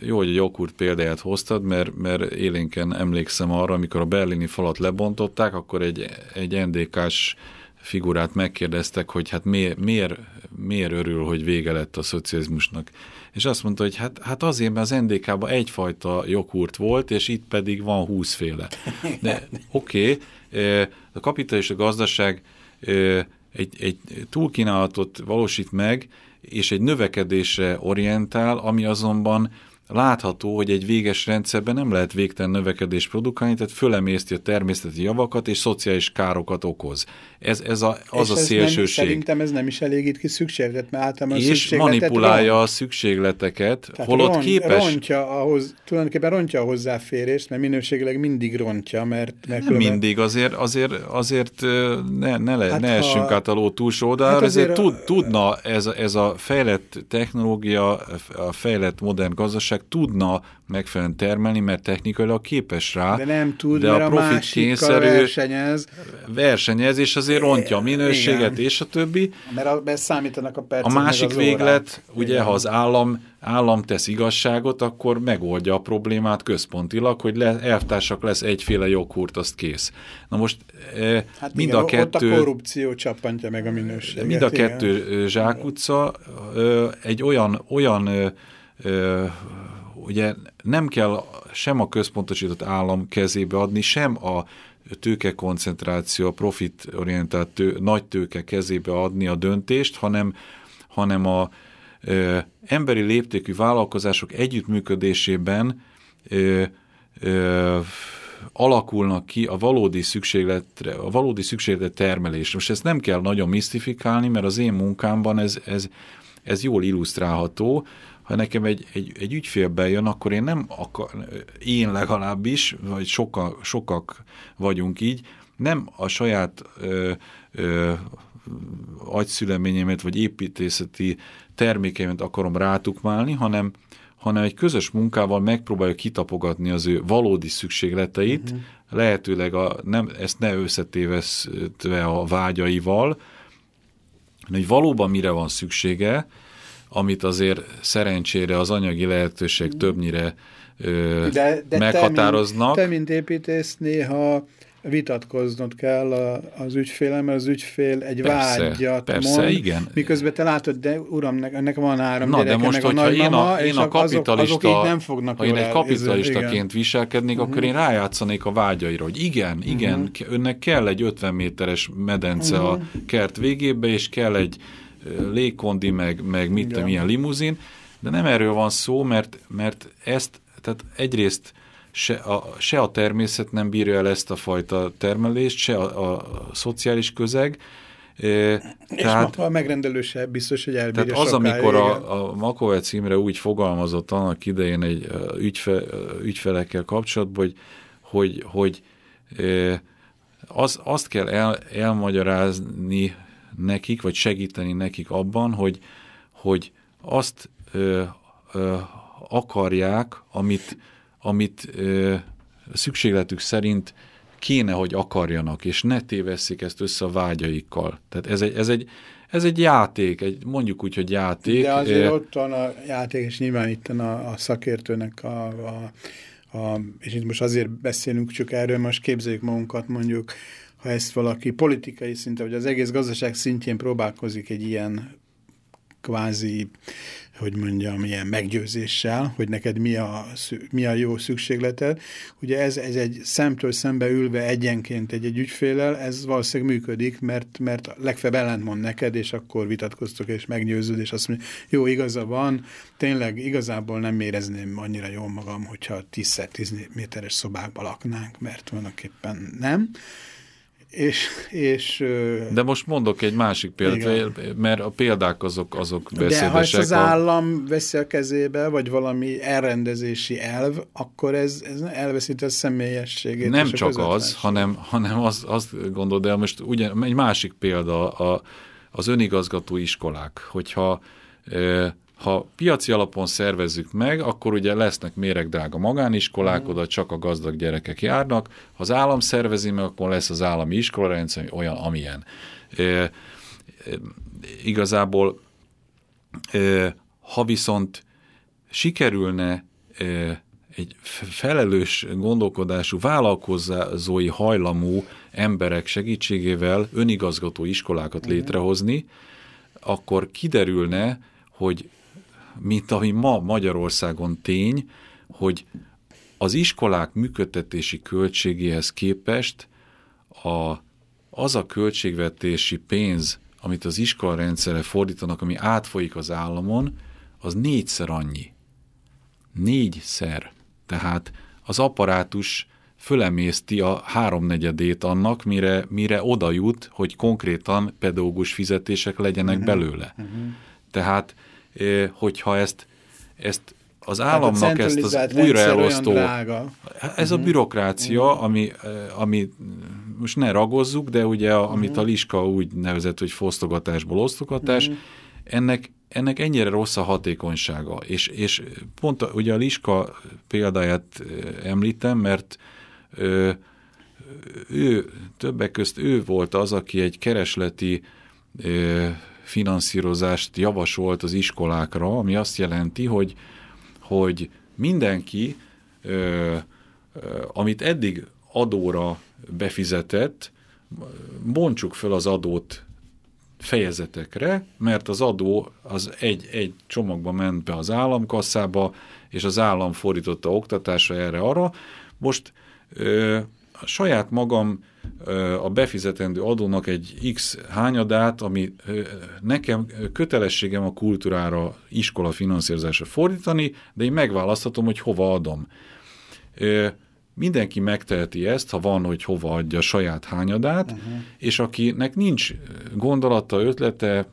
jó, hogy a joghurt példáját hoztad, mert, mert élénken emlékszem arra, amikor a berlini falat lebontották, akkor egy, egy NDK-s figurát megkérdeztek, hogy hát miért, miért, miért örül, hogy vége lett a szocializmusnak. És azt mondta, hogy hát, hát azért, mert az NDK-ban egyfajta joghurt volt, és itt pedig van húszféle. De oké, okay, a kapitalista gazdaság egy, egy túlkínálatot valósít meg, és egy növekedésre orientál, ami azonban látható, hogy egy véges rendszerben nem lehet végtelen növekedés produkálni, tehát fölemészti a természeti javakat és szociális károkat okoz. Ez, ez a, az
és
a szélsőség. Nem,
szerintem ez nem is elégít ki szükségletet, mert általában
És manipulálja ront. a szükségleteket, Tehát holott ront, képes...
Rontja ahhoz, tulajdonképpen rontja a hozzáférést, mert minőségileg mindig rontja, mert... mert
nem különben... mindig, azért, azért, azért ne, ne, le, hát ne essünk ha... át a ló túlsó oldalra, hát azért, azért tud, tudna ez, ez a fejlett technológia, a fejlett modern gazdaság gazdaság tudna megfelelően termelni, mert technikailag képes rá.
De nem tud, de mert a, profit a kényszerű versenyez.
Versenyez, és azért rontja a minőséget, Igen. és a többi.
Mert, a, mert számítanak a percet,
A másik véglet, ugye, Igen. ha az állam állam tesz igazságot, akkor megoldja a problémát központilag, hogy le, elvtársak lesz egyféle joghurt, azt kész. Na most e, hát mind igen, a kettő...
Ott a korrupció csappantja meg a minőséget.
Mind a kettő igen. zsákutca e, egy olyan, olyan e, ugye nem kell sem a központosított állam kezébe adni, sem a tőke koncentráció, a profitorientált tő, nagy tőke kezébe adni a döntést, hanem, hanem a ö, emberi léptékű vállalkozások együttműködésében ö, ö, alakulnak ki a valódi szükségletre, a valódi szükséglet termelés. Most ezt nem kell nagyon misztifikálni, mert az én munkámban ez, ez, ez jól illusztrálható ha nekem egy, egy, egy ügyfél bejön, akkor én nem akar, én legalábbis, vagy soka, sokak vagyunk így, nem a saját ö, ö, agyszüleményemet, vagy építészeti termékeimet akarom rátukmálni, hanem, hanem egy közös munkával megpróbáljuk kitapogatni az ő valódi szükségleteit, uh-huh. lehetőleg a, nem, ezt ne összetévesztve a vágyaival, hogy valóban mire van szüksége, amit azért szerencsére az anyagi lehetőség többnyire ö, de, de meghatároznak.
Te mint, te, mint építész, néha vitatkoznod kell a, az ügyfélem, mert az ügyfél egy persze, vágyat
persze,
mond,
igen.
miközben te látod, de uram, ennek van három
Na,
gyereke,
de most,
meg a
én a, én a kapitalista,
azok, azok nem fognak
ha én egy kapitalistaként viselkednék, uh -huh. akkor én rájátszanék a vágyaira, hogy igen, igen, uh -huh. önnek kell egy 50 méteres medence uh -huh. a kert végébe, és kell egy légkondi, meg, meg mit tudom, milyen limuzin, de nem erről van szó, mert, mert ezt, tehát egyrészt se a, se a természet nem bírja el ezt a fajta termelést, se a, a, szociális közeg,
E, tehát, a megrendelő se biztos, hogy elbírja
Tehát az, sokáig, amikor a, a Makovec Imre úgy fogalmazott annak idején egy ügyfe, ügyfelekkel kapcsolatban, hogy, hogy, hogy az, azt kell el, elmagyarázni nekik, vagy segíteni nekik abban, hogy, hogy azt ö, ö, akarják, amit, amit ö, szükségletük szerint kéne, hogy akarjanak, és ne tévesszék ezt össze a vágyaikkal. Tehát ez egy, ez egy, ez egy játék, egy, mondjuk úgy, hogy játék.
De azért ott van a játék, és nyilván itt a, a szakértőnek a, a, a, és itt most azért beszélünk csak erről, most képzeljük magunkat mondjuk ha ezt valaki politikai szinten, vagy az egész gazdaság szintjén próbálkozik egy ilyen kvázi, hogy mondjam, ilyen meggyőzéssel, hogy neked mi a, mi a jó szükségleted. Ugye ez, ez egy szemtől szembe ülve egyenként egy, egy ügyfélel, ez valószínűleg működik, mert, mert legfeljebb ellentmond neked, és akkor vitatkoztok, és meggyőződ, és azt mondja, jó, igaza van, tényleg igazából nem érezném annyira jól magam, hogyha 10x10 méteres szobákban laknánk, mert tulajdonképpen nem. És, és,
De most mondok egy másik példát, igen. mert a példák azok, azok beszédesek.
De ha ezt az állam veszi a kezébe, vagy valami elrendezési elv, akkor ez, ez elveszíti a személyességét.
Nem csak az, hanem, hanem azt, azt gondolod, de most ugyan, egy másik példa a, az önigazgató iskolák, hogyha ha piaci alapon szervezzük meg, akkor ugye lesznek méregdrága magániskolák, oda csak a gazdag gyerekek járnak. Ha az állam szervezi meg, akkor lesz az állami iskolarendszer olyan, amilyen. E, e, igazából, e, ha viszont sikerülne e, egy felelős gondolkodású, vállalkozói hajlamú emberek segítségével önigazgató iskolákat létrehozni, akkor kiderülne, hogy mint ami ma Magyarországon tény, hogy az iskolák működtetési költségéhez képest a, az a költségvetési pénz, amit az iskola rendszere fordítanak, ami átfolyik az államon, az négyszer annyi. Négyszer. Tehát az apparátus fölemészti a háromnegyedét annak, mire, mire oda jut, hogy konkrétan pedagógus fizetések legyenek uh-huh. belőle. Uh-huh. Tehát, hogyha ezt, ezt az államnak ezt az újraelosztó... Ez a bürokrácia, uh-huh. ami, ami most ne ragozzuk, de ugye uh-huh. amit a Liska úgy nevezett, hogy fosztogatásból osztogatás, ennek, ennek ennyire rossz a hatékonysága. És, és pont a, ugye a Liska példáját említem, mert ő, ő többek közt ő volt az, aki egy keresleti ö, finanszírozást javasolt az iskolákra, ami azt jelenti, hogy, hogy mindenki, ö, ö, amit eddig adóra befizetett, bontsuk fel az adót fejezetekre, mert az adó az egy, egy csomagba ment be az államkasszába, és az állam fordította oktatásra erre-arra. Most a saját magam a befizetendő adónak egy X hányadát, ami nekem kötelességem a kultúrára, iskola finanszírozásra fordítani, de én megválaszthatom, hogy hova adom. Mindenki megteheti ezt, ha van, hogy hova adja a saját hányadát, uh-huh. és akinek nincs gondolata, ötlete,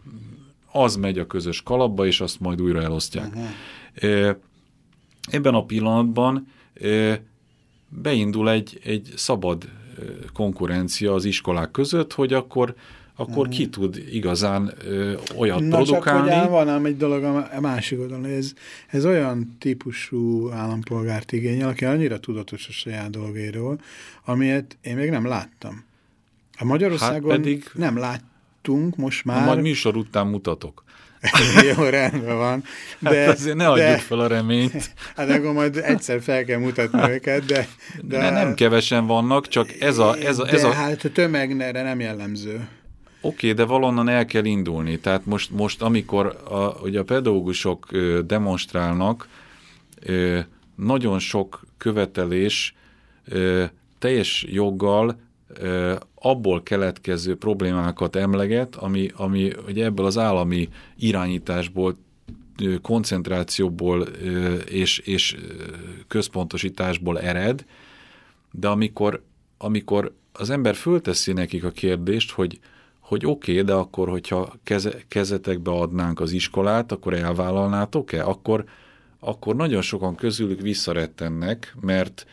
az megy a közös kalapba, és azt majd újra elosztják. Uh-huh. Ebben a pillanatban beindul egy, egy szabad konkurencia az iskolák között, hogy akkor, uh-huh. ki tud igazán ö, olyat Na produkálni.
csak van ám egy dolog a másik oldalon, ez, ez olyan típusú állampolgárt igényel, aki annyira tudatos a saját dolgéről, amilyet én még nem láttam. A Magyarországon hát pedig nem láttunk most már...
Majd műsor után mutatok.
Jó, rendben van.
Hát de, hát azért ne adjuk de, fel a reményt.
Hát akkor majd egyszer fel kell mutatni őket, de...
de, de nem kevesen vannak, csak ez a... Ez a, ez
de
a...
hát a tömegre nem jellemző. Oké,
okay, de valonnan el kell indulni. Tehát most, most amikor a, ugye a pedagógusok demonstrálnak, nagyon sok követelés teljes joggal abból keletkező problémákat emleget, ami, ami ugye ebből az állami irányításból, koncentrációból és, és központosításból ered, de amikor, amikor az ember fölteszi nekik a kérdést, hogy, hogy oké, okay, de akkor, hogyha keze, kezetekbe adnánk az iskolát, akkor elvállalnátok-e? Akkor, akkor nagyon sokan közülük visszarettennek, mert,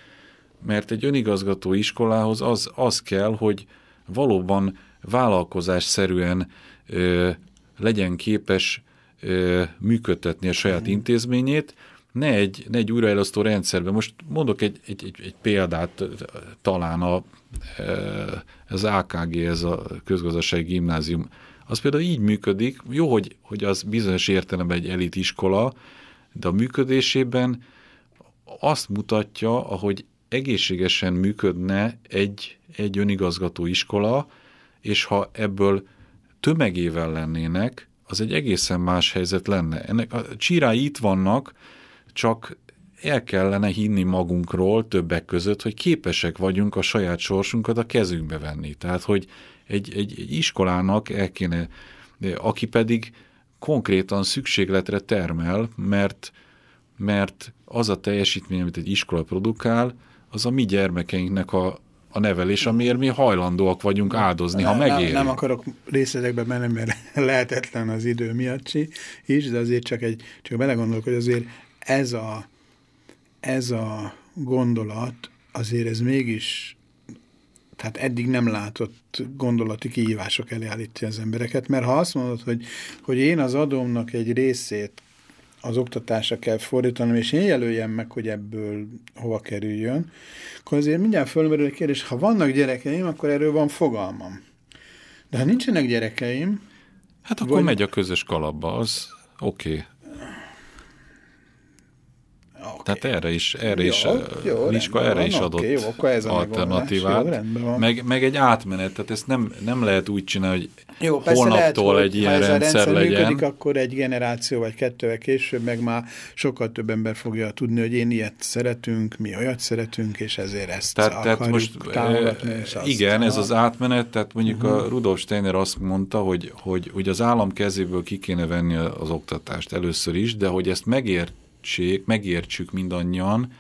mert egy önigazgató iskolához az, az kell, hogy valóban vállalkozásszerűen ö, legyen képes ö, működtetni a saját mm. intézményét, ne egy, ne egy újraelosztó rendszerben. Most mondok egy, egy, egy, egy példát, talán a, az AKG, ez a közgazdasági gimnázium, az például így működik, jó, hogy, hogy az bizonyos értelemben egy elit iskola, de a működésében azt mutatja, ahogy egészségesen működne egy, egy önigazgató iskola, és ha ebből tömegével lennének, az egy egészen más helyzet lenne. Ennek a csírái itt vannak, csak el kellene hinni magunkról többek között, hogy képesek vagyunk a saját sorsunkat a kezünkbe venni. Tehát, hogy egy, egy, egy iskolának el kéne, aki pedig konkrétan szükségletre termel, mert, mert az a teljesítmény, amit egy iskola produkál, az a mi gyermekeinknek a, a nevelés, amiért mi hajlandóak vagyunk áldozni, ha megéri.
Nem, nem akarok részletekbe menni, mert lehetetlen az idő miatt is, de azért csak, egy, csak belegondolok, hogy azért ez a, ez a gondolat, azért ez mégis tehát eddig nem látott gondolati kihívások elé állítja az embereket, mert ha azt mondod, hogy, hogy én az adómnak egy részét az oktatásra kell fordítanom, és én jelöljem meg, hogy ebből hova kerüljön, akkor azért mindjárt fölmerül a kérdés, ha vannak gyerekeim, akkor erről van fogalmam. De ha nincsenek gyerekeim...
Hát akkor vagy... megy a közös kalapba, az oké. Okay. Okay. Tehát erre is, erre jó, is jó, Licska erre is adott okay, jó, akkor ez alternatívát. Jó, meg, meg egy átmenet, tehát ezt nem, nem lehet úgy csinálni, hogy jó, holnaptól lehet, egy ilyen rendszer, rendszer legyen. Működik,
akkor egy generáció vagy kettővel később meg már sokkal több ember fogja tudni, hogy én ilyet szeretünk, mi olyat szeretünk, és ezért ezt tehát, akarjuk tehát most, támogatni. És
azt, igen, ez az átmenet, tehát mondjuk uh -huh. a mhm. Rudolf Steiner azt mondta, hogy, hogy, hogy az állam kezéből ki kéne venni az oktatást először is, de hogy ezt megértsék, megértsük mindannyian,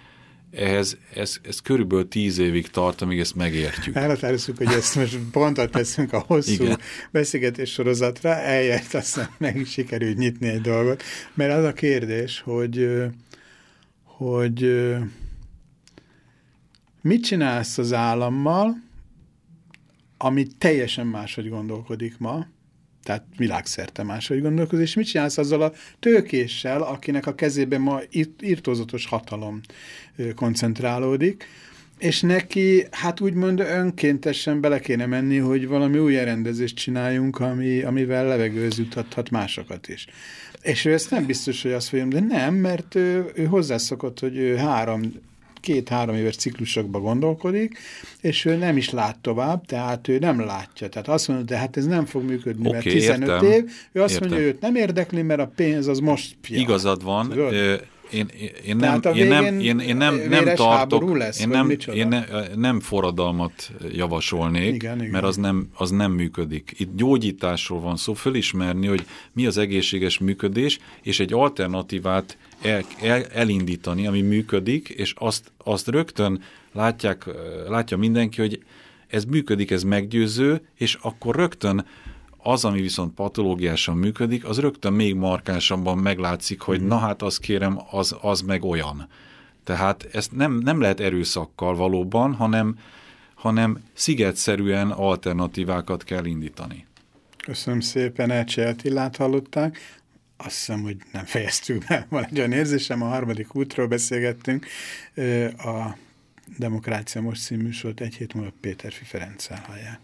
ehhez ez, ez körülbelül tíz évig tart, amíg ezt megértjük.
Elhatározunk, hogy ezt most pontot teszünk a hosszú Igen. beszélgetés sorozatra, eljött, aztán meg is sikerült nyitni egy dolgot, mert az a kérdés, hogy, hogy mit csinálsz az állammal, ami teljesen máshogy gondolkodik ma, tehát világszerte máshogy gondolkozik, és mit csinálsz azzal a tőkéssel, akinek a kezében ma írtózatos hatalom koncentrálódik, és neki, hát úgymond önkéntesen bele kéne menni, hogy valami új rendezést csináljunk, ami, amivel levegőhöz jutathat másokat is. És ő ezt nem biztos, hogy azt mondjam, de nem, mert ő, ő hozzászokott, hogy ő három két-három éves ciklusokba gondolkodik, és ő nem is lát tovább, tehát ő nem látja. Tehát azt mondja, de hát ez nem fog működni, okay, mert 15 értem, év. Ő azt értem. mondja, hogy őt nem érdekli, mert a pénz az most
piac. Igazad van. Én, én, nem, én, nem, én, én nem, nem tartok, lesz, én, nem, én ne, nem forradalmat javasolnék, igen, igen. mert az nem, az nem működik. Itt gyógyításról van szó, fölismerni, hogy mi az egészséges működés, és egy alternatívát el, el, elindítani, ami működik, és azt, azt rögtön látják, látja mindenki, hogy ez működik, ez meggyőző, és akkor rögtön az, ami viszont patológiásan működik, az rögtön még markánsabban meglátszik, hogy na hát azt kérem, az, az meg olyan. Tehát ezt nem, nem lehet erőszakkal valóban, hanem, hanem szigetszerűen alternatívákat kell indítani.
Köszönöm szépen, Elcsé Attilát hallották azt hiszem, hogy nem fejeztük be, van egy olyan érzésem, a harmadik útról beszélgettünk, a Demokrácia Most című műsort egy hét múlva Péter Ferenccel hallják.